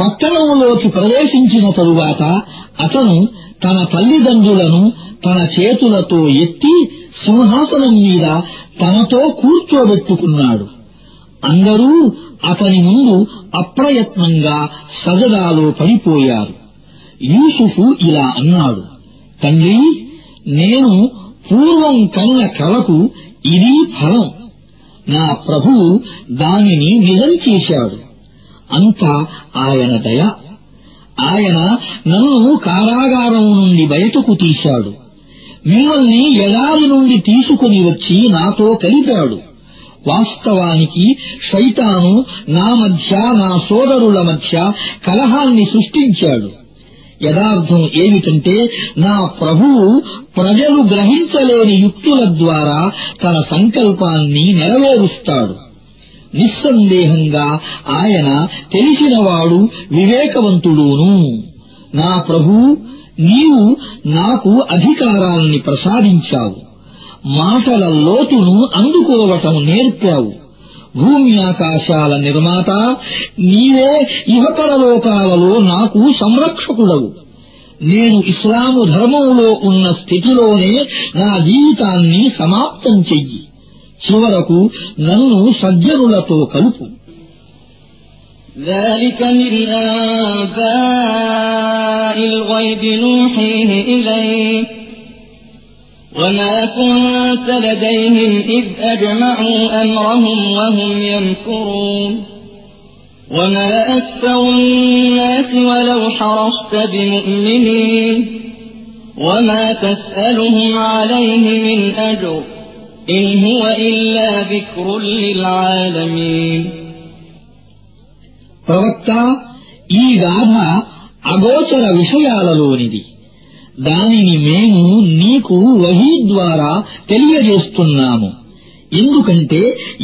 పట్టణంలోకి ప్రవేశించిన తరువాత అతను తన తల్లిదండ్రులను తన చేతులతో ఎత్తి సింహాసనం మీద తనతో కూర్చోబెట్టుకున్నాడు. అందరూ అతని ముందు అప్రయత్నంగా సజదాలో పడిపోయారు. యూసుఫు ఇలా అన్నాడు తండ్రి నేను పూర్వం కన్న కలకు ఇది ఫలం. నా ప్రభువు దానిని నిజం చేశాడు. అంతా ఆయన దయ. ఆయన నన్ను కారాగారం నుండి బయటకు తీశాడు. మిమ్మల్ని ఎడారి నుండి తీసుకుని వచ్చి నాతో కలిపాడు. వాస్తవానికి శైతాను నా మధ్య నా సోదరుల మధ్య కలహాన్ని సృష్టించాడు. యథార్థం ఏమిటంటే నా ప్రభువు ప్రజలు గ్రహించలేని యుక్తుల ద్వారా తన సంకల్పాన్ని నెరవేరుస్తాడు. నిస్సందేహంగా ఆయన తెలిసినవాడు వివేకవంతుడూను. నా ప్రభు నీవు నాకు అధికారాన్ని ప్రసాదించావు. మాటల లోతును అందుకోవటం నేర్పావు. భూమి ఆకాశాల నిర్మాత నీవే ఇహపరలోకాలలో నాకు సంరక్షకుడవు. నేను ఇస్లాము ధర్మంలో ఉన్న స్థితిలోనే నా జీవితాన్ని సమాప్తం చెయ్యి. చివరకు నన్ను సజ్జనులతో కలుపు ذلك من أنباء الغيب نوحيه إليك وما كنت لديهم إذ أجمعوا أمرهم وهم يمكرون وما أكثر الناس ولو حرصت بمؤمنين وما تسألهم عليه من أجر إن هو إلا ذكر للعالمين ప్రవక్త ఈ గాథ అగోచర విషయాలలోనిది దానిని మేము నీకు వహీ ద్వారా తెలియజేస్తున్నాము ఎందుకంటే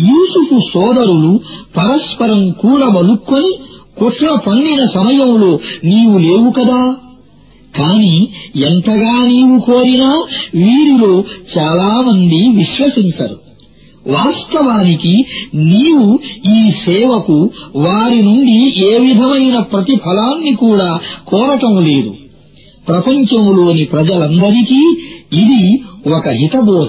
యూసుఫు సోదరులు పరస్పరం కూడబలుక్కొని కుట్ర పన్నిన సమయంలో నీవు లేవు కదా కాని ఎంతగా నీవు కోరినా వీరిలో చాలామంది విశ్వసించరు. వాస్తవానికి నీవు ఈ సేవకు వారి నుండి ఏ విధమైన ప్రతిఫలాన్ని కూడా కోరటం లేదు. ప్రపంచంలోని ప్రజలందరికీ ఇది ఒక హితబోధ.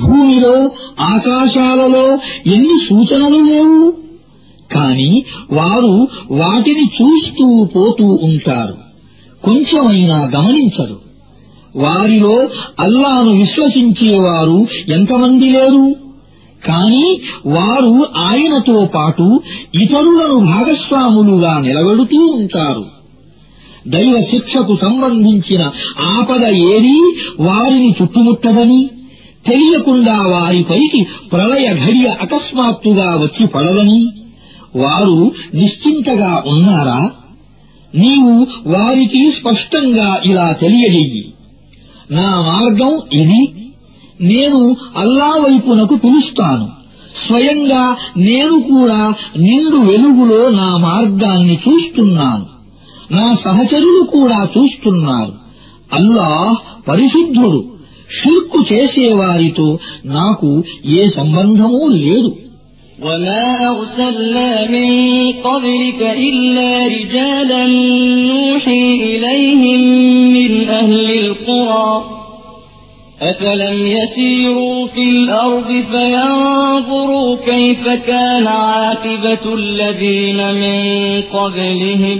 భూమిలో ఆకాశాలలో ఎన్ని సూచనలు లేవు? కాని వారు వాటిని చూస్తూ పోతూ ఉంటారు. కొంచెమైనా గమనించరు. వారిలో అల్లాను విశ్వసించేవారు ఎంతమంది లేరు? కాని వారు ఆయనతో పాటు ఇతరులను భాగస్వాములుగా నిలబెడుతూ ఉంటారు. దైవ శిక్షకు సంబంధించిన ఆపద ఏదీ వారిని చుట్టుముట్టదని తెలియకుండా వారిపైకి ప్రళయ ఘడియ అకస్మాత్తుగా వచ్చి పడదని వారు నిశ్చింతగా ఉన్నారా? నీవు వారికి స్పష్టంగా ఇలా తెలియజెయ్యి. నా మార్గం ఇది. నేను అల్లా వైపునకు పిలుస్తాను. స్వయంగా నేను కూడా నిండు వెలుగులో నా మార్గాన్ని చూస్తున్నాను. నా సహచరులు కూడా చూస్తున్నారు. అల్లాహ్ పరిశుద్ధుడు. షిర్కు చేసేవారితో నాకు ఏ సంబంధమూ లేదు وما أرسلنا من قبلك إلا رجالا نوحي إليهم من أهل القرى أفلم يسيروا في الأرض فينظروا كيف كان عاقبة الذين من قبلهم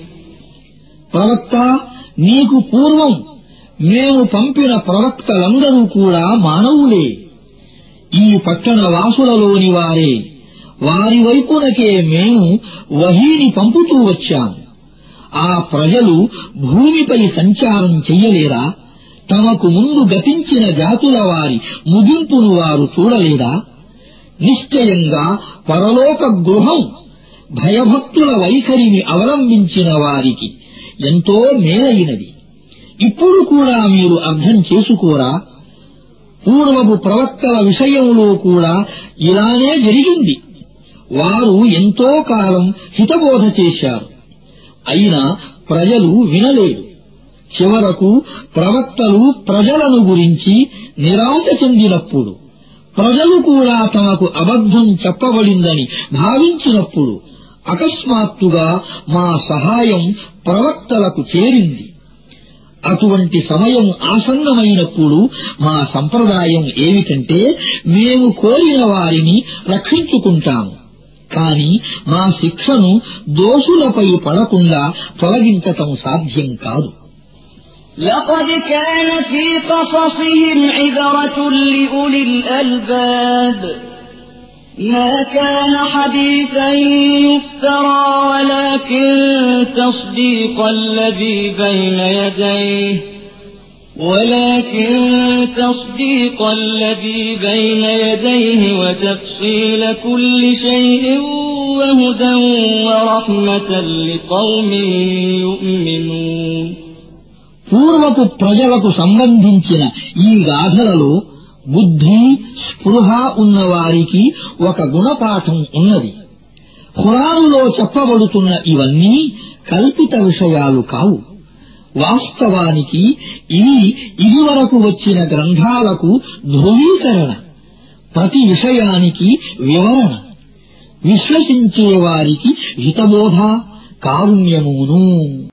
ప్రవక్త నీకు పూర్వం మేము పంపిన ప్రవక్తలందరూ కూడా మానవులే. ఈ పట్టణ వాసులలోని వారే. వారి వైపునకే మేము వహీని పంపుతూ వచ్చాము. ఆ ప్రజలు భూమిపై సంచారం చెయ్యలేరా తమకు ముందు గతించిన జాతుల వారి ముగింపును వారు చూడలేదా? నిశ్చయంగా పరలోక గృహం భయభక్తుల వైఖరిని అవలంబించిన వారికి ఎంతో మేలైనది ఇప్పుడు కూడా మీరు అర్థం చేసుకోరా? పూర్వపు ప్రవక్తల విషయంలో కూడా ఇలానే జరిగింది. వారు ఎంతో కాలం హితబోధ చేశారు. అయినా ప్రజలు వినలేదు. చివరకు ప్రవక్తలు ప్రజలను గురించి నిరాశ చెందినప్పుడు ప్రజలు కూడా తమకు అబద్ధం చెప్పబడిందని భావించినప్పుడు అకస్మాత్తుగా మా సహాయం ప్రవక్తలకు చేరింది అటువంటి సమయం ఆసన్నమైనప్పుడు మా సంప్రదాయం ఏమిటంటే మేము కోరిన వారిని రక్షించుకుంటాము కాని మా శిక్షను దోషులపై పడకుండా తొలగించటం సాధ్యం కాదు لقد كان في قصصهم عبرة لأولي الألباب ما كان حديثا يفترى ولكن تصديق الذي بين يديه ولكن تصديق الذي بين يديه وتفصيل كل شيء وهدى ورحمة لقوم يؤمنون పూర్వపు ప్రజలకు సంబంధించిన ఈ గాథలలో బుద్ధి స్పృహ ఉన్నవారికి ఒక గుణపాఠం ఉన్నది. ఖురానులో చెప్పబడుతున్న ఇవన్నీ కల్పిత విషయాలు కావు. వాస్తవానికి ఇవి ఇదివరకు వచ్చిన గ్రంథాలకు ధృవీకరణ ప్రతి విషయానికి వివరణ. విశ్వసించే వారికి హితబోధ కారుణ్యమును.